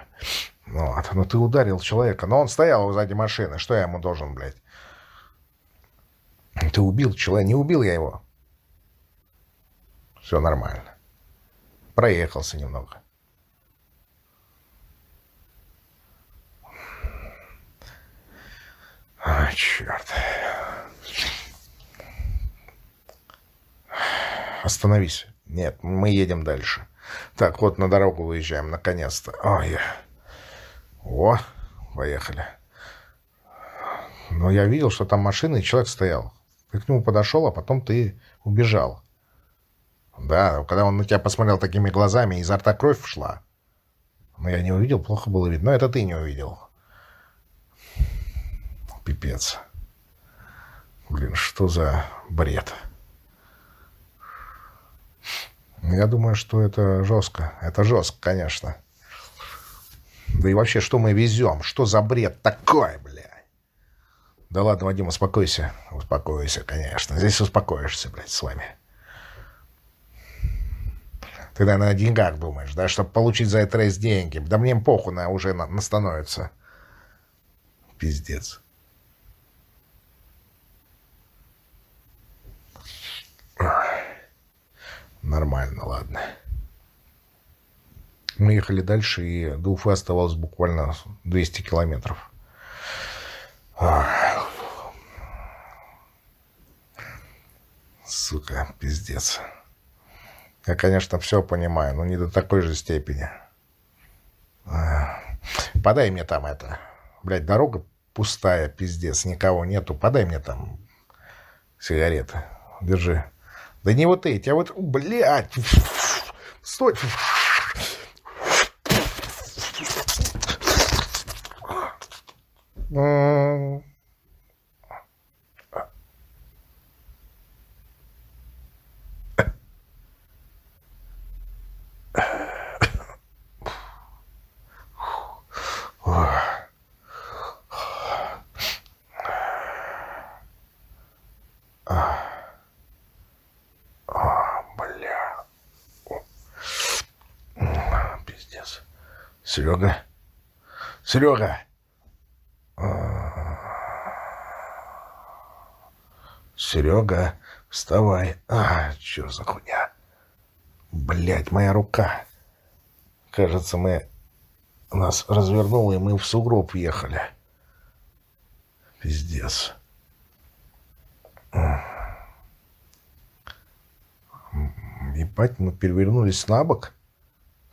Вот. Ну ты ударил человека. Но он стоял сзади машины. Что я ему должен, блядь? Ты убил человека. Не убил я его. Все нормально. Проехался немного. А, черт. Остановись. Нет, мы едем дальше. Так, вот на дорогу выезжаем, наконец-то. Ой. О, поехали. Но я видел, что там машина, и человек стоял. Ты к нему подошел, а потом ты убежал. Да, когда он на тебя посмотрел такими глазами, изо рта кровь шла. Но я не увидел, плохо было видно. Но это ты не увидел. Пипец. Блин, что за бред? Я думаю, что это жестко. Это жестко, конечно. Да и вообще, что мы везем? Что за бред такой, блядь? Да ладно, Вадим, успокойся. Успокойся, конечно. Здесь успокоишься, блядь, с вами. Ты, наверное, о деньгах думаешь, да? Чтобы получить за этот рейс деньги. Да мне похуй на, уже на, на становится. Пиздец. Нормально, ладно. Мы ехали дальше, и до Уфы оставалось буквально 200 километров. Сука, пиздец. Я, конечно, все понимаю, но не до такой же степени. Подай мне там это. Блядь, дорога пустая, пиздец, никого нету. Подай мне там сигареты. Держи. Да не вот эти, а вот, блядь. Стой. Mm. Серега? Серега! Серега, вставай. А, что за хуйня? Блять, моя рука. Кажется, мы... Нас развернуло, и мы в сугроб въехали. Пиздец. Ебать, мы перевернулись на бок?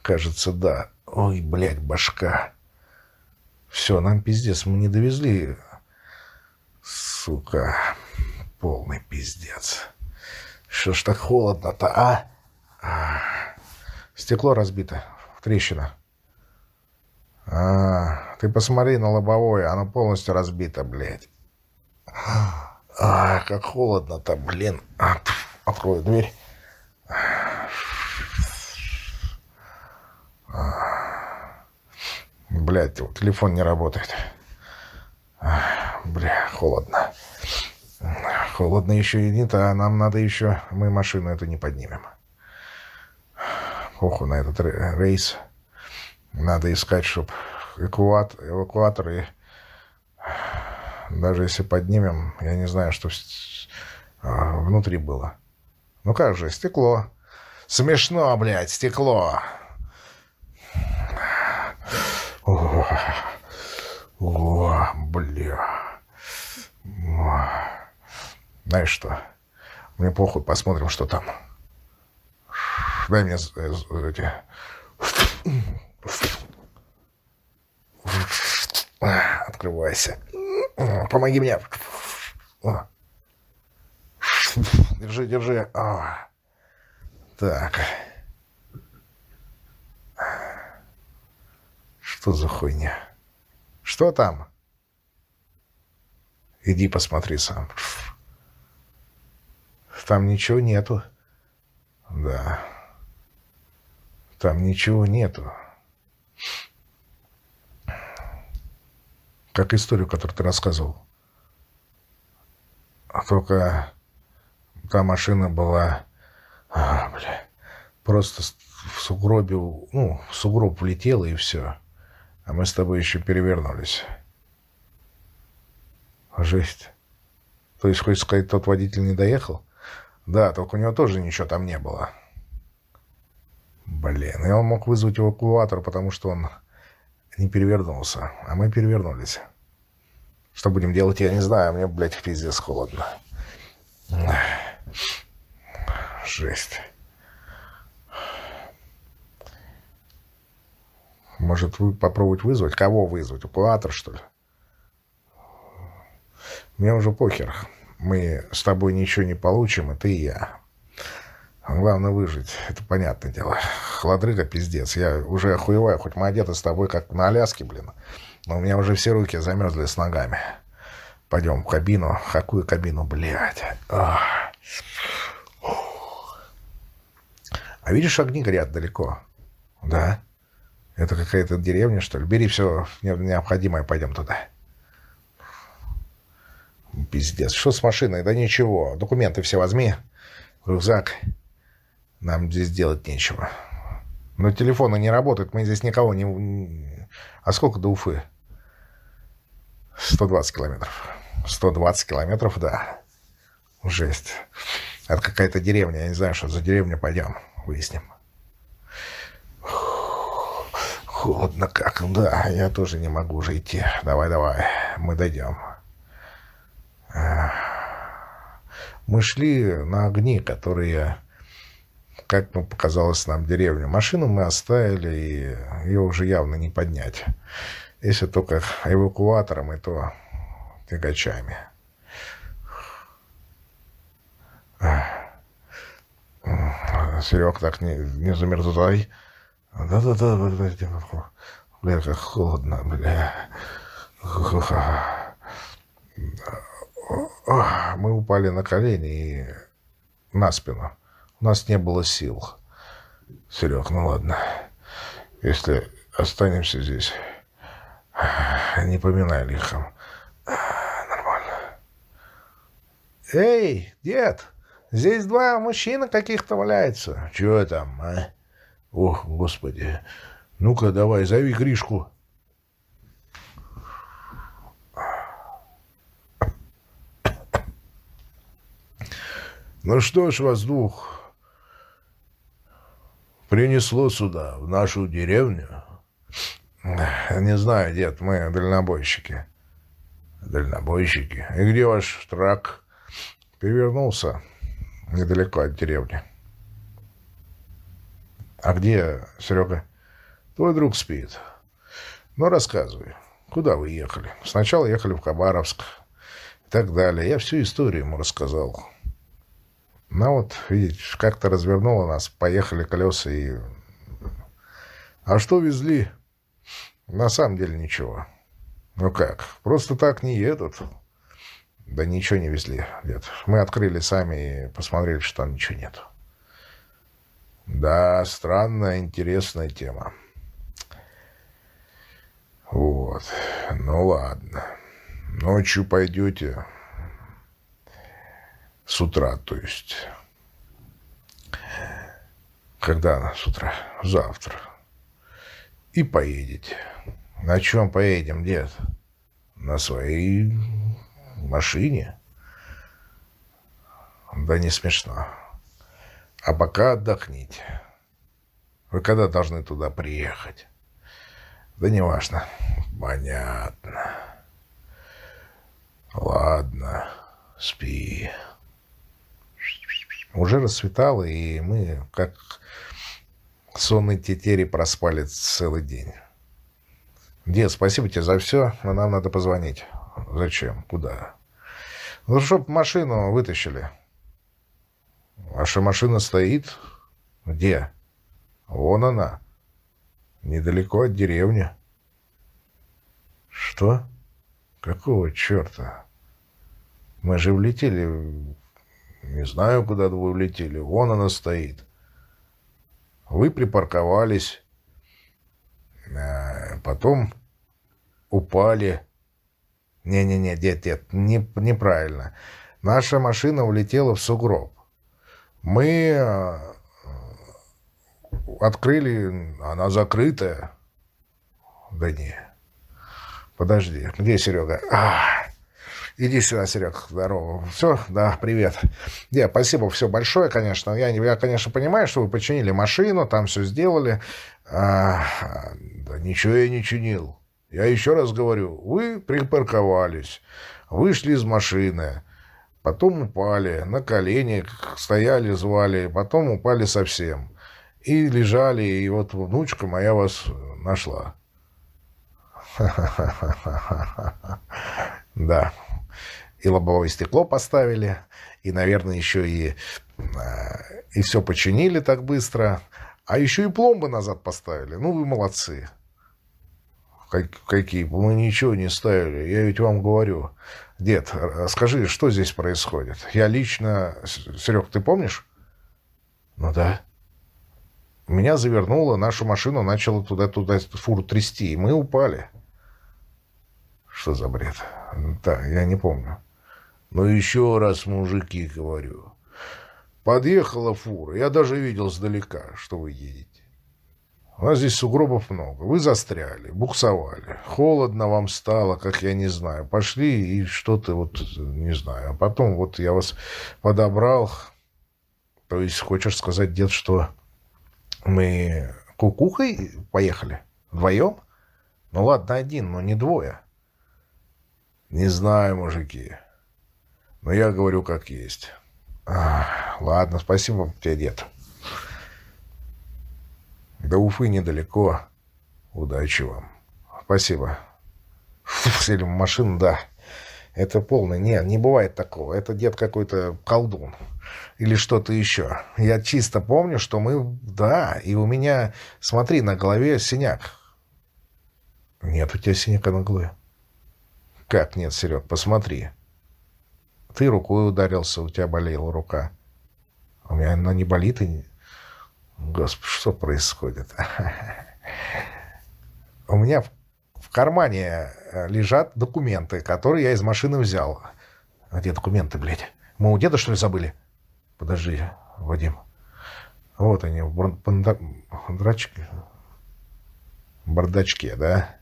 Кажется, да. Ой, блядь, башка. Все, нам пиздец, мы не довезли. Сука, полный пиздец. Что ж так холодно-то, а? а? Стекло разбито, трещина. А, ты посмотри на лобовое, оно полностью разбито, блядь. А, как холодно-то, блин. А, открою дверь. Блядь, телефон не работает. Бля, холодно. Холодно еще и не то, нам надо еще... Мы машину эту не поднимем. Похуй на этот рейс. Надо искать, чтоб эвакуатор, эвакуатор и... Даже если поднимем, я не знаю, что а, внутри было. Ну как же, стекло. Смешно, блядь, стекло. О, бля. Знаешь что? Мне похуй, посмотрим, что там. Дай мне эти... Открывайся. Помоги мне. Держи, держи. Так. Что за хуйня? Что там? Иди посмотри сам. Там ничего нету. Да. Там ничего нету. Как историю, которую ты рассказывал. Только Та машина была... А, бля. Просто в сугробе... Ну, в сугроб влетела и все. А мы с тобой еще перевернулись. Жесть. То есть, хочешь сказать, тот водитель не доехал? Да, только у него тоже ничего там не было. Блин, и он мог вызвать эвакуатор, потому что он не перевернулся. А мы перевернулись. Что будем делать, я не знаю. Мне, блядь, пиздец холодно. Жесть. Может, вы попробовать вызвать? Кого вызвать? Эвакуатор, что ли? Мне уже похер. Мы с тобой ничего не получим, и ты, и я. Главное выжить, это понятное дело. Хладрыга пиздец. Я уже охуеваю, хоть мы одеты с тобой как на Аляске, блин. Но у меня уже все руки замерзли с ногами. Пойдем в кабину. Какую кабину, блядь? А видишь, огни горят далеко. Да. Это какая-то деревня, что ли? Бери все необходимое, пойдем туда. Пиздец. Что с машиной? Да ничего. Документы все возьми. Рюкзак. Нам здесь делать нечего. Но телефоны не работают. Мы здесь никого не... А сколько до Уфы? 120 километров. 120 километров, да. Жесть. Это какая-то деревня. Я не знаю, что за деревня. Пойдем, выясним. Холодно как. Да, я тоже не могу уже идти. Давай, давай. Мы дойдем. Мы шли на огни, которые, как ну, показалось нам, деревню. Машину мы оставили, и ее уже явно не поднять. Если только эвакуатором, и то тягачами. Серег, так не, не замерзай. Да-да-да, бля, как холодно, бля. Мы упали на колени и на спину. У нас не было сил. Серег, ну ладно. Если останемся здесь, не поминай лихом. Нормально. Эй, дед, здесь два мужчины каких-то валяются. Чего там, а? Ох, господи. Ну-ка, давай, зови Гришку. Ну что ж вас двух принесло сюда, в нашу деревню? Не знаю, дед, мы дальнобойщики. Дальнобойщики? И где ваш трак? Перевернулся недалеко от деревни. А где Серега? Твой друг спит. Ну, рассказывай, куда вы ехали? Сначала ехали в Хабаровск и так далее. Я всю историю ему рассказал. Ну вот, видите, как-то развернуло нас, поехали колеса и... А что везли? На самом деле ничего. Ну как, просто так не едут. Да ничего не везли, дед. Мы открыли сами и посмотрели, что там ничего нет. Да, странная, интересная тема. Вот. Ну ладно. Ночью пойдете. С утра, то есть. Когда она с утра? Завтра. И поедете. На чем поедем, дед? На своей машине? Да не смешно. А пока отдохните. Вы когда должны туда приехать? Да не важно. Понятно. Ладно, спи. Уже расцветало, и мы, как сонные тетери, проспали целый день. Дед, спасибо тебе за все, но нам надо позвонить. Зачем? Куда? Ну, чтоб машину вытащили. Ваша машина стоит? Где? Вон она. Недалеко от деревни. Что? Какого черта? Мы же влетели... Не знаю, куда вы улетели. Вон она стоит. Вы припарковались. А потом упали. Не-не-не, дед, дед, не, неправильно. Наша машина улетела в сугроб. Мы э, открыли, она закрытая. Да не. Подожди, где Серега? А, иди сюда, Серег, здорово. Все, да, привет. Я, спасибо, все большое, конечно. Я, я, конечно, понимаю, что вы починили машину, там все сделали. А, да ничего я не чинил. Я еще раз говорю, вы припарковались, вышли из машины, потом упали, на колени стояли, звали, потом упали совсем. И лежали, и вот внучка моя вас нашла. (laughs) Да. И лобовое стекло поставили, и, наверное, еще и, а, и все починили так быстро. А еще и пломбы назад поставили. Ну, вы молодцы. Как, какие? Мы ничего не ставили. Я ведь вам говорю. Дед, скажи, что здесь происходит? Я лично... Серег, ты помнишь? Ну да. Меня завернуло, нашу машину начало туда-туда фуру трясти, и мы упали. Что за бред? Да, я не помню. Но еще раз, мужики, говорю. Подъехала фура. Я даже видел сдалека, что вы едете. У нас здесь сугробов много. Вы застряли, буксовали. Холодно вам стало, как я не знаю. Пошли и что-то вот, не знаю. А потом вот я вас подобрал. То есть, хочешь сказать, дед, что мы кукухой поехали? Вдвоем? Ну ладно, один, но не двое. Не знаю, мужики. Но я говорю, как есть. А, ладно, спасибо тебе, дед. До Уфы недалеко. Удачи вам. Спасибо. Сели в машину, да. Это полный. Не, не бывает такого. Это дед какой-то колдун. Или что-то еще. Я чисто помню, что мы... Да, и у меня... Смотри, на голове синяк. Нет у тебя синяка на голове. Как нет, Серег, посмотри. Ты рукой ударился, у тебя болела рука. У меня она не болит и... Господи, что происходит? У меня в кармане э, лежат документы, которые я из машины взял. Где документы, блядь? Мы у деда, что ли, забыли? Подожди, Вадим. Вот они, в бардачке. бардачке, да?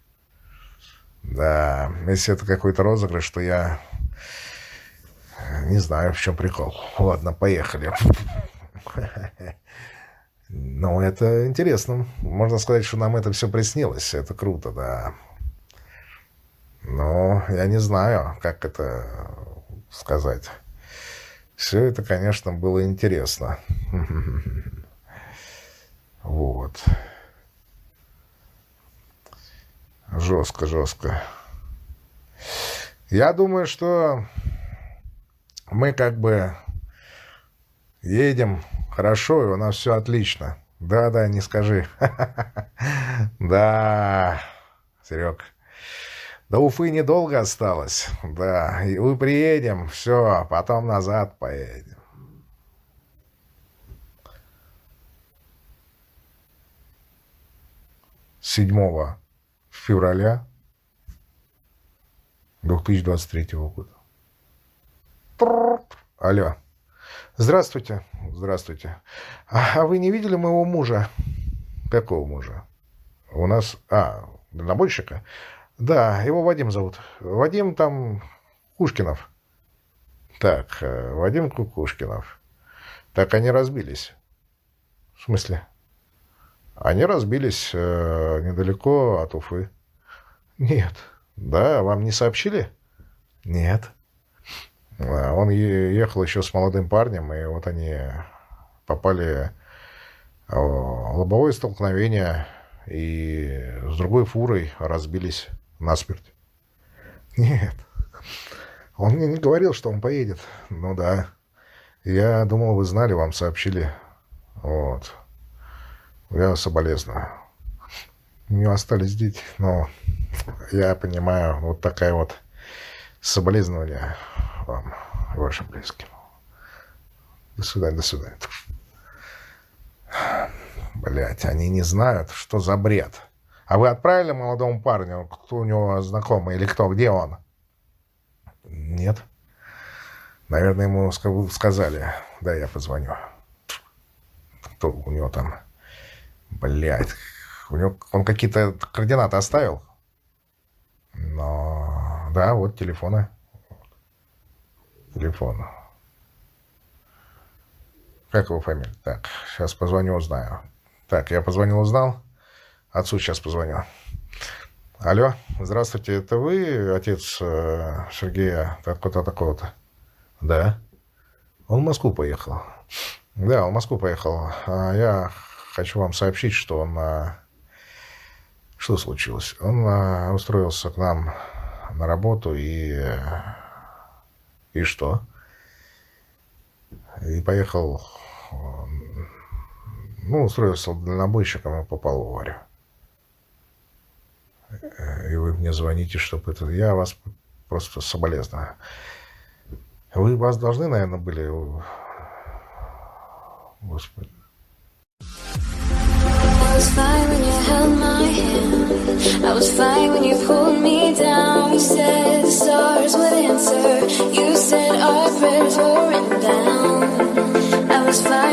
Да, если это какой-то розыгрыш, то я не знаю, в чем прикол. Ладно, поехали. (laughs) Ну, это интересно. Можно сказать, что нам это все приснилось. Это круто, да. Но я не знаю, как это сказать. Все это, конечно, было интересно. (laughs) Вот. Жестко, жестко. Я думаю, что мы как бы едем хорошо, и у нас все отлично. Да-да, не скажи. (laughs) Да, Серег. До Уфы недолго осталось. Да, и мы приедем, все, потом назад поедем. Седьмого февраля 2023 года. Алло. Здравствуйте. Здравствуйте. А, а вы не видели моего мужа? Какого мужа? У нас... А, дальнобойщика? Да, его Вадим зовут. Вадим там Кушкинов. Так, э, Вадим Кукушкинов. Так они разбились. В смысле? Они разбились э, недалеко от Уфы. Нет. Да, вам не сообщили? Нет. А, он ехал еще с молодым парнем, и вот они попали в лобовое столкновение и с другой фурой разбились насмерть. Нет. Он мне не говорил, что он поедет. Ну да. Я думал, вы знали, вам сообщили. Вот. Я соболезную. У него остались дети, но я понимаю, вот такая вот соболезнования вам и вашим близким. До свидания, до свидания. Блять, они не знают, что за бред. А вы отправили молодому парню, кто у него знакомый или кто, где он? Нет. Наверное, ему ска- сказали, да, я позвоню. Кто у него там? Блядь. У него, он какие-то координаты оставил? Но, да, вот телефоны. Телефон. Как его фамилия? Так, сейчас позвоню, узнаю. Так, я позвонил, узнал. Отцу сейчас позвоню. Алло, здравствуйте, это вы, отец э, Сергея такого-то, такого-то? Да. Он в Москву поехал. Да, он в Москву поехал. А я хочу вам сообщить, что он... а, Что случилось? Он а, устроился к нам на работу и... И что? И поехал... Ну, устроился дальнобойщиком и попал в аварию. И вы мне звоните, чтобы это... Я вас просто соболезную. Вы вас должны, наверное, были... Господи. was fine when you held my hand. I was fine when you pulled me down. You said the stars would answer. You said our prayers were written down. I was fine.